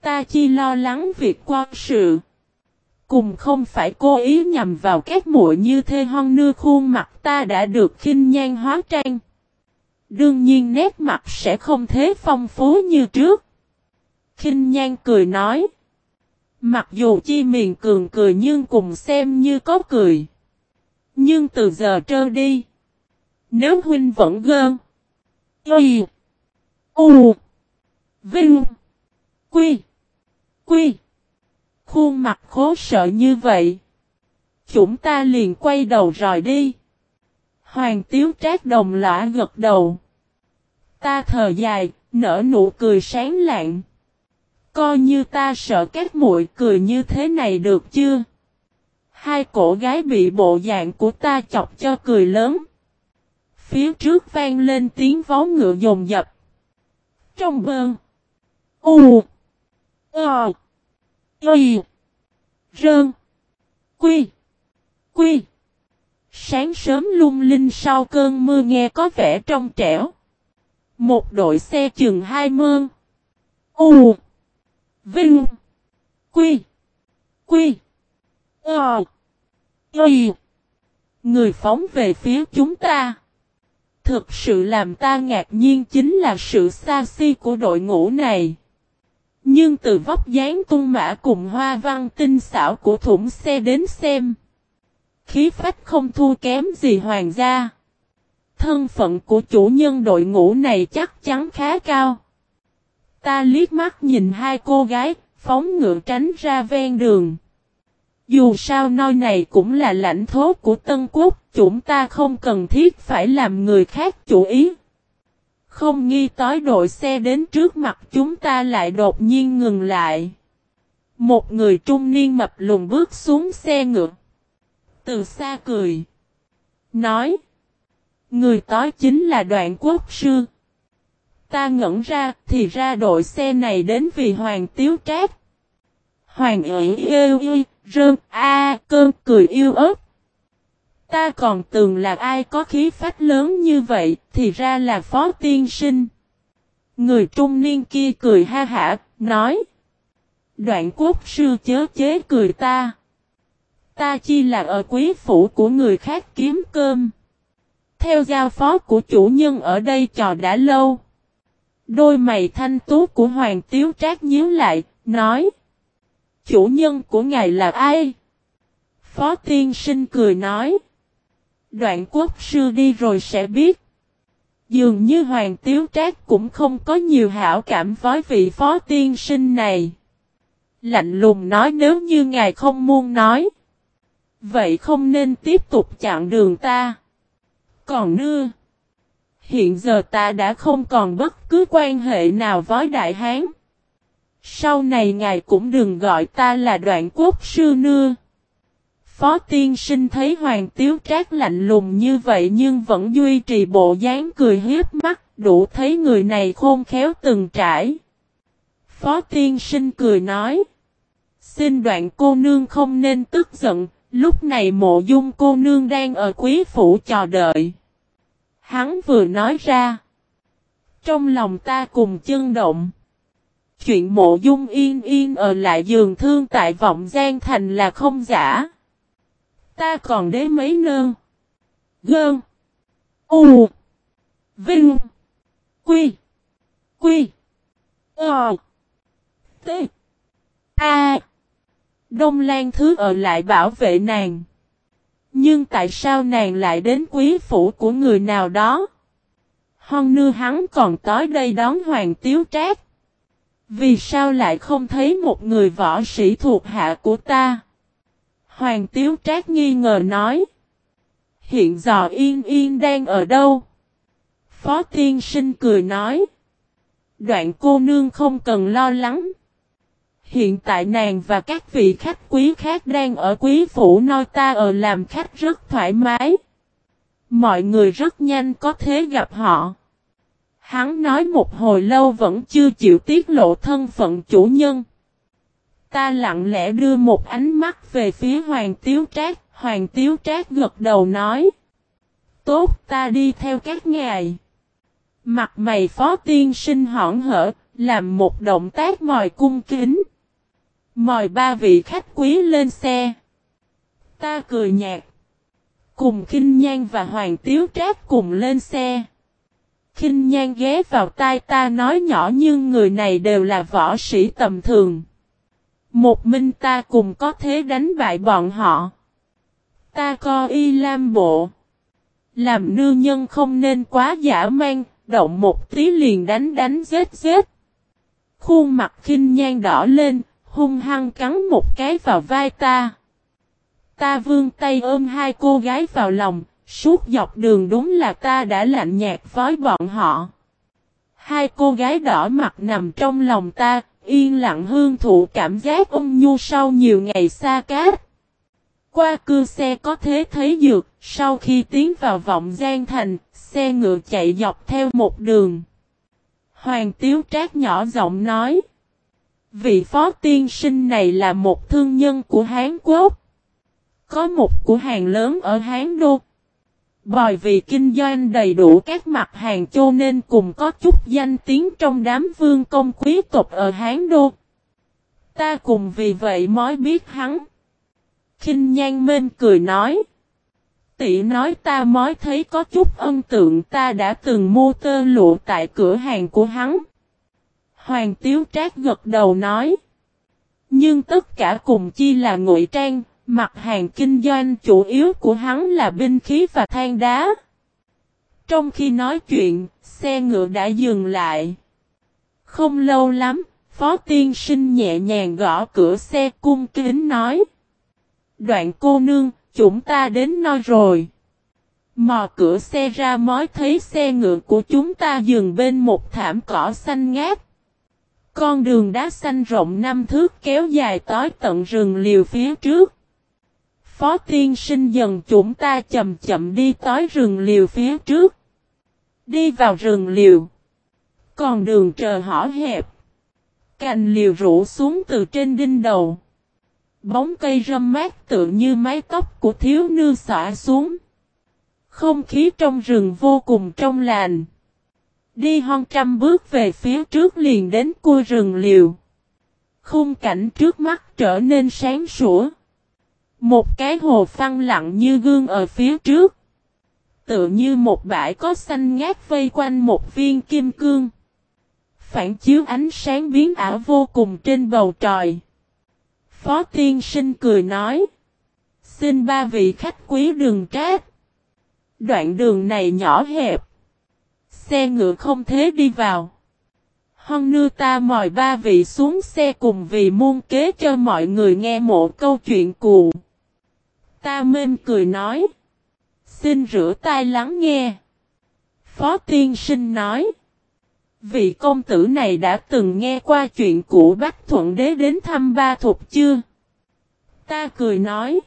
Ta chỉ lo lắng việc quan sự. Cùng không phải cố ý nhằm vào các muội như thế hon nưa khuôn mặt ta đã được khinh nhan hóa trang. Đương nhiên nét mặt sẽ không thế phong phú như trước. Khinh nhan cười nói. Mặc dù chi miền cường cười nhưng cùng xem như có cười. Nhưng từ giờ trơ đi. Nếu huynh vẫn gơn. Y. U. Vinh. Quy. Quy. Khuôn mặt khố sợ như vậy. Chúng ta liền quay đầu rồi đi. Hoàng tiếu trác đồng lõa gật đầu. Ta thở dài, nở nụ cười sáng lạng. Coi như ta sợ các muội cười như thế này được chưa? Hai cổ gái bị bộ dạng của ta chọc cho cười lớn. Phía trước vang lên tiếng vó ngựa dồn dập. Trong bơn. U. Ờ. Y. Rơn. Quy. Quy. Sáng sớm lung linh sau cơn mưa nghe có vẻ trong trẻo. Một đội xe chừng hai mơn. U. Vinh. Quy. Quy. Ờ. Y. Người phóng về phía chúng ta. Thực sự làm ta ngạc nhiên chính là sự xa xi của đội ngũ này. Nhưng từ vóc dáng tung mã cùng hoa văn tinh xảo của thủng xe đến xem. Khí phách không thua kém gì hoàng gia. Thân phận của chủ nhân đội ngũ này chắc chắn khá cao. Ta liếc mắt nhìn hai cô gái, phóng ngựa tránh ra ven đường. Dù sao nơi này cũng là lãnh thổ của Tân Quốc, chúng ta không cần thiết phải làm người khác chủ ý. Không nghi tới đội xe đến trước mặt chúng ta lại đột nhiên ngừng lại. Một người trung niên mập lùn bước xuống xe ngựa. Từ xa cười. Nói. Người tối chính là đoạn quốc sư. Ta ngẩn ra thì ra đội xe này đến vì Hoàng Tiếu Trác. Hoàng ỉ yêu y, rơm a cơn cười yêu ớt. Ta còn tưởng là ai có khí phách lớn như vậy, thì ra là phó tiên sinh. Người trung niên kia cười ha hả, nói. Đoạn quốc sư chớ chế cười ta. Ta chi là ở quý phủ của người khác kiếm cơm. Theo giao phó của chủ nhân ở đây trò đã lâu. Đôi mày thanh tú của Hoàng Tiếu Trác nhíu lại, nói. Chủ nhân của ngài là ai? Phó tiên sinh cười nói. Đoạn quốc sư đi rồi sẽ biết. Dường như Hoàng Tiếu Trác cũng không có nhiều hảo cảm với vị phó tiên sinh này. Lạnh lùng nói nếu như ngài không muốn nói. Vậy không nên tiếp tục chặn đường ta. Còn nưa. Hiện giờ ta đã không còn bất cứ quan hệ nào với Đại Hán. Sau này ngài cũng đừng gọi ta là đoạn quốc sư nưa. Phó tiên sinh thấy Hoàng Tiếu Trác lạnh lùng như vậy nhưng vẫn duy trì bộ dáng cười hiếp mắt, đủ thấy người này khôn khéo từng trải. Phó tiên sinh cười nói. Xin đoạn cô nương không nên tức giận, lúc này mộ dung cô nương đang ở quý phủ chờ đợi. Hắn vừa nói ra. Trong lòng ta cùng chân động. Chuyện mộ dung yên yên ở lại giường thương tại vọng gian thành là không giả. Ta còn đế mấy nương Gơn. U. Vinh. Quy. Quy. Ờ. T. A. Đông Lan Thứ ở lại bảo vệ nàng. Nhưng tại sao nàng lại đến quý phủ của người nào đó? Hon nư hắn còn tới đây đón Hoàng Tiếu Trác. Vì sao lại không thấy một người võ sĩ thuộc hạ của ta? Hoàng Tiếu Trác nghi ngờ nói. Hiện giờ Yên Yên đang ở đâu? Phó Tiên Sinh cười nói. Đoạn cô nương không cần lo lắng. Hiện tại nàng và các vị khách quý khác đang ở quý phủ noi ta ở làm khách rất thoải mái. Mọi người rất nhanh có thể gặp họ. Hắn nói một hồi lâu vẫn chưa chịu tiết lộ thân phận chủ nhân. Ta lặng lẽ đưa một ánh mắt về phía Hoàng Tiếu Trác, Hoàng Tiếu Trác gật đầu nói. Tốt ta đi theo các ngài. Mặt mày phó tiên sinh hỏn hở, làm một động tác mòi cung kính. Mời ba vị khách quý lên xe. Ta cười nhạt. Cùng khinh Nhan và Hoàng Tiếu Trác cùng lên xe. khinh Nhan ghé vào tai ta nói nhỏ nhưng người này đều là võ sĩ tầm thường. Một mình ta cùng có thế đánh bại bọn họ. Ta co y lam bộ. Làm nương nhân không nên quá giả mang, động một tí liền đánh đánh giết giết. Khuôn mặt khinh nhan đỏ lên, hung hăng cắn một cái vào vai ta. Ta vươn tay ôm hai cô gái vào lòng, suốt dọc đường đúng là ta đã lạnh nhạt với bọn họ. Hai cô gái đỏ mặt nằm trong lòng ta, yên lặng hương thụ cảm giác ôn nhu sau nhiều ngày xa cát. Qua cưa xe có thế thấy dược, sau khi tiến vào vọng gian thành, xe ngựa chạy dọc theo một đường. Hoàng Tiếu Trác nhỏ giọng nói. Vị phó tiên sinh này là một thương nhân của Hán Quốc. Có một cửa hàng lớn ở Hán Đô. Bởi vì kinh doanh đầy đủ các mặt hàng cho nên cùng có chút danh tiếng trong đám vương công quý tộc ở Hán Đô. Ta cùng vì vậy mới biết hắn. Kinh nhan mên cười nói. Tỷ nói ta mới thấy có chút ân tượng, ta đã từng mua tơ lụa tại cửa hàng của hắn. Hoàng Tiếu Trác gật đầu nói. Nhưng tất cả cùng chi là ngụy trang, mặt hàng kinh doanh chủ yếu của hắn là binh khí và than đá. Trong khi nói chuyện, xe ngựa đã dừng lại. Không lâu lắm, Phó Tiên Sinh nhẹ nhàng gõ cửa xe cung kính nói. Đoạn cô nương, chúng ta đến nơi rồi. Mò cửa xe ra mới thấy xe ngựa của chúng ta dừng bên một thảm cỏ xanh ngát. Con đường đá xanh rộng năm thước kéo dài tới tận rừng liều phía trước. Phó tiên sinh dần chúng ta chậm chậm đi tới rừng liều phía trước. Đi vào rừng liều. Còn đường chờ hỏ hẹp. Cành liều rủ xuống từ trên đinh đầu. Bóng cây râm mát tự như mái tóc của thiếu nữ xõa xuống. Không khí trong rừng vô cùng trong lành. Đi hơn trăm bước về phía trước liền đến cua rừng liều. Khung cảnh trước mắt trở nên sáng sủa. Một cái hồ phăng lặng như gương ở phía trước. Tự như một bãi có xanh ngát vây quanh một viên kim cương. Phản chiếu ánh sáng biến ảo vô cùng trên bầu trời. Phó tiên sinh cười nói. Xin ba vị khách quý đừng trách. Đoạn đường này nhỏ hẹp. Xe ngựa không thế đi vào. Hân nưa ta mời ba vị xuống xe cùng vì muôn kế cho mọi người nghe một câu chuyện cụ. Ta mên cười nói. Xin rửa tai lắng nghe. Phó tiên sinh nói. Vị công tử này đã từng nghe qua chuyện của Bách Thuận Đế đến thăm ba thục chưa? Ta cười nói.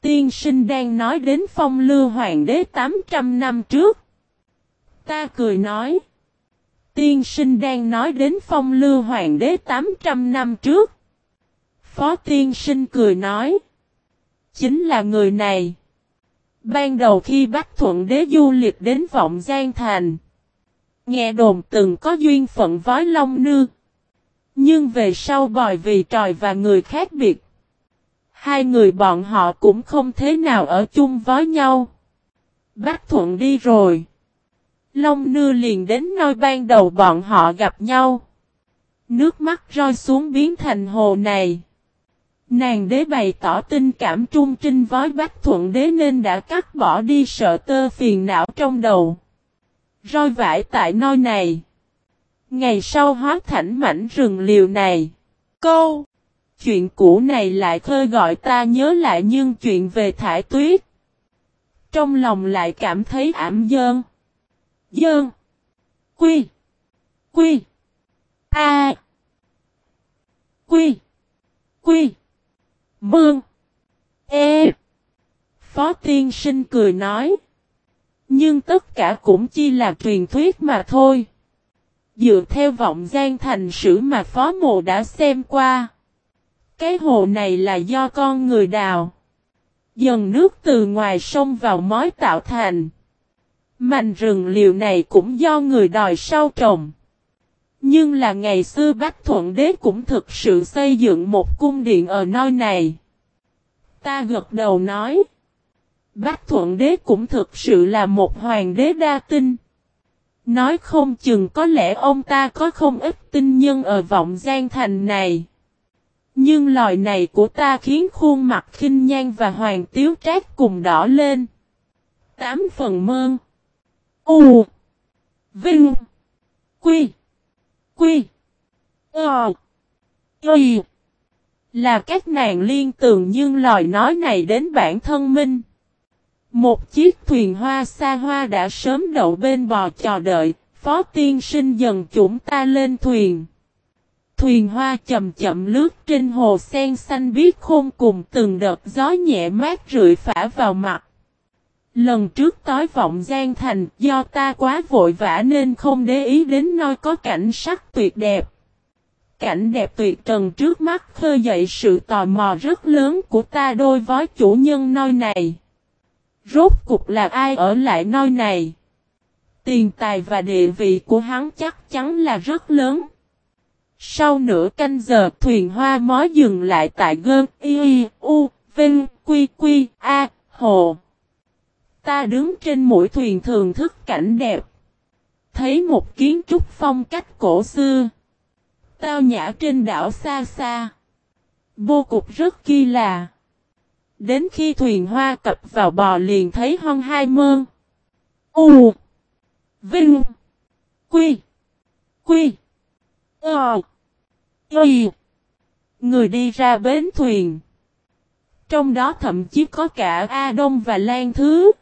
Tiên sinh đang nói đến phong lưu hoàng đế 800 năm trước. Ta cười nói. Tiên sinh đang nói đến phong lưu hoàng đế 800 năm trước. Phó tiên sinh cười nói. Chính là người này. Ban đầu khi Bắc Thuận đế du lịch đến Vọng Giang Thành. Nghe đồn từng có duyên phận vói long nư. Nhưng về sau bòi vì tròi và người khác biệt. Hai người bọn họ cũng không thế nào ở chung với nhau. Bác Thuận đi rồi. Long Nư liền đến nơi ban đầu bọn họ gặp nhau. Nước mắt rơi xuống biến thành hồ này. Nàng đế bày tỏ tình cảm trung trinh với Bách Thuận đế nên đã cắt bỏ đi sợ tơ phiền não trong đầu. Rơi vải tại nơi này. Ngày sau hóa thành mảnh rừng liều này. Câu. Chuyện cũ này lại khơi gọi ta nhớ lại nhưng chuyện về thải tuyết. Trong lòng lại cảm thấy ảm dơn. Dơn. Quy. Quy. A. Quy. Quy. Mương. E. Phó tiên sinh cười nói. Nhưng tất cả cũng chỉ là truyền thuyết mà thôi. Dựa theo vọng gian thành sử mà phó mộ đã xem qua. Cái hồ này là do con người đào. Dần nước từ ngoài sông vào mối tạo thành. Mành rừng liều này cũng do người đòi sau trồng. Nhưng là ngày xưa Bách Thuận Đế cũng thực sự xây dựng một cung điện ở nơi này. Ta gật đầu nói. Bách Thuận Đế cũng thực sự là một hoàng đế đa tinh. Nói không chừng có lẽ ông ta có không ít tinh nhân ở vọng gian thành này. Nhưng lời này của ta khiến khuôn mặt khinh nhan và hoàng tiếu trác cùng đỏ lên. Tám phần mơn. U. Vinh. Quy. Quy. Ờ. Y. Là các nàng liên tường nhưng lời nói này đến bản thân minh. Một chiếc thuyền hoa xa hoa đã sớm đậu bên bò chờ đợi, phó tiên sinh dần chúng ta lên thuyền. Thuyền hoa chậm chậm lướt trên hồ sen xanh biếc khôn cùng từng đợt gió nhẹ mát rượi phả vào mặt. Lần trước tối vọng gian thành, do ta quá vội vã nên không để ý đến nơi có cảnh sắc tuyệt đẹp. Cảnh đẹp tuyệt trần trước mắt khơi dậy sự tò mò rất lớn của ta đôi với chủ nhân nơi này. Rốt cục là ai ở lại nơi này? Tiền tài và địa vị của hắn chắc chắn là rất lớn. Sau nửa canh giờ, thuyền hoa mó dừng lại tại gơn y, u, vinh, quy quy, a, hồ. Ta đứng trên mũi thuyền thường thức cảnh đẹp. Thấy một kiến trúc phong cách cổ xưa. Tao nhã trên đảo xa xa. Vô cục rất kỳ lạ. Đến khi thuyền hoa cập vào bò liền thấy hon hai mơn. U. Vinh. Quy. Quy. Ờ. Y. Người đi ra bến thuyền. Trong đó thậm chí có cả A Đông và Lan Thứ.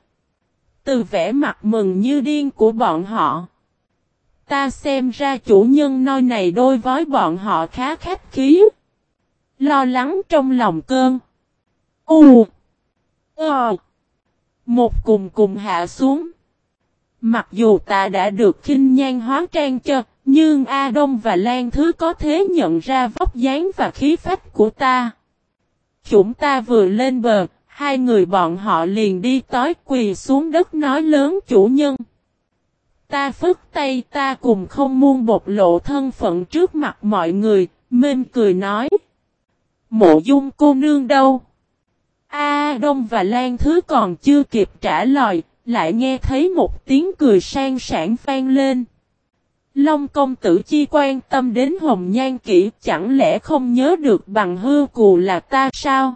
Từ vẻ mặt mừng như điên của bọn họ. Ta xem ra chủ nhân nơi này đôi với bọn họ khá khách khí. Lo lắng trong lòng cơn. U. Ờ. Một cùng cùng hạ xuống. Mặc dù ta đã được khinh nhan hóa trang cho, nhưng A Đông và Lan Thứ có thế nhận ra vóc dáng và khí phách của ta. chúng ta vừa lên bờ, hai người bọn họ liền đi tối quỳ xuống đất nói lớn chủ nhân. Ta phức tay ta cùng không muôn bộc lộ thân phận trước mặt mọi người, mên cười nói. Mộ dung cô nương đâu? A Đông và Lan Thứ còn chưa kịp trả lời, lại nghe thấy một tiếng cười sang sảng vang lên. Long công tử chi quan tâm đến hồng nhan kỹ chẳng lẽ không nhớ được bằng hư cù là ta sao?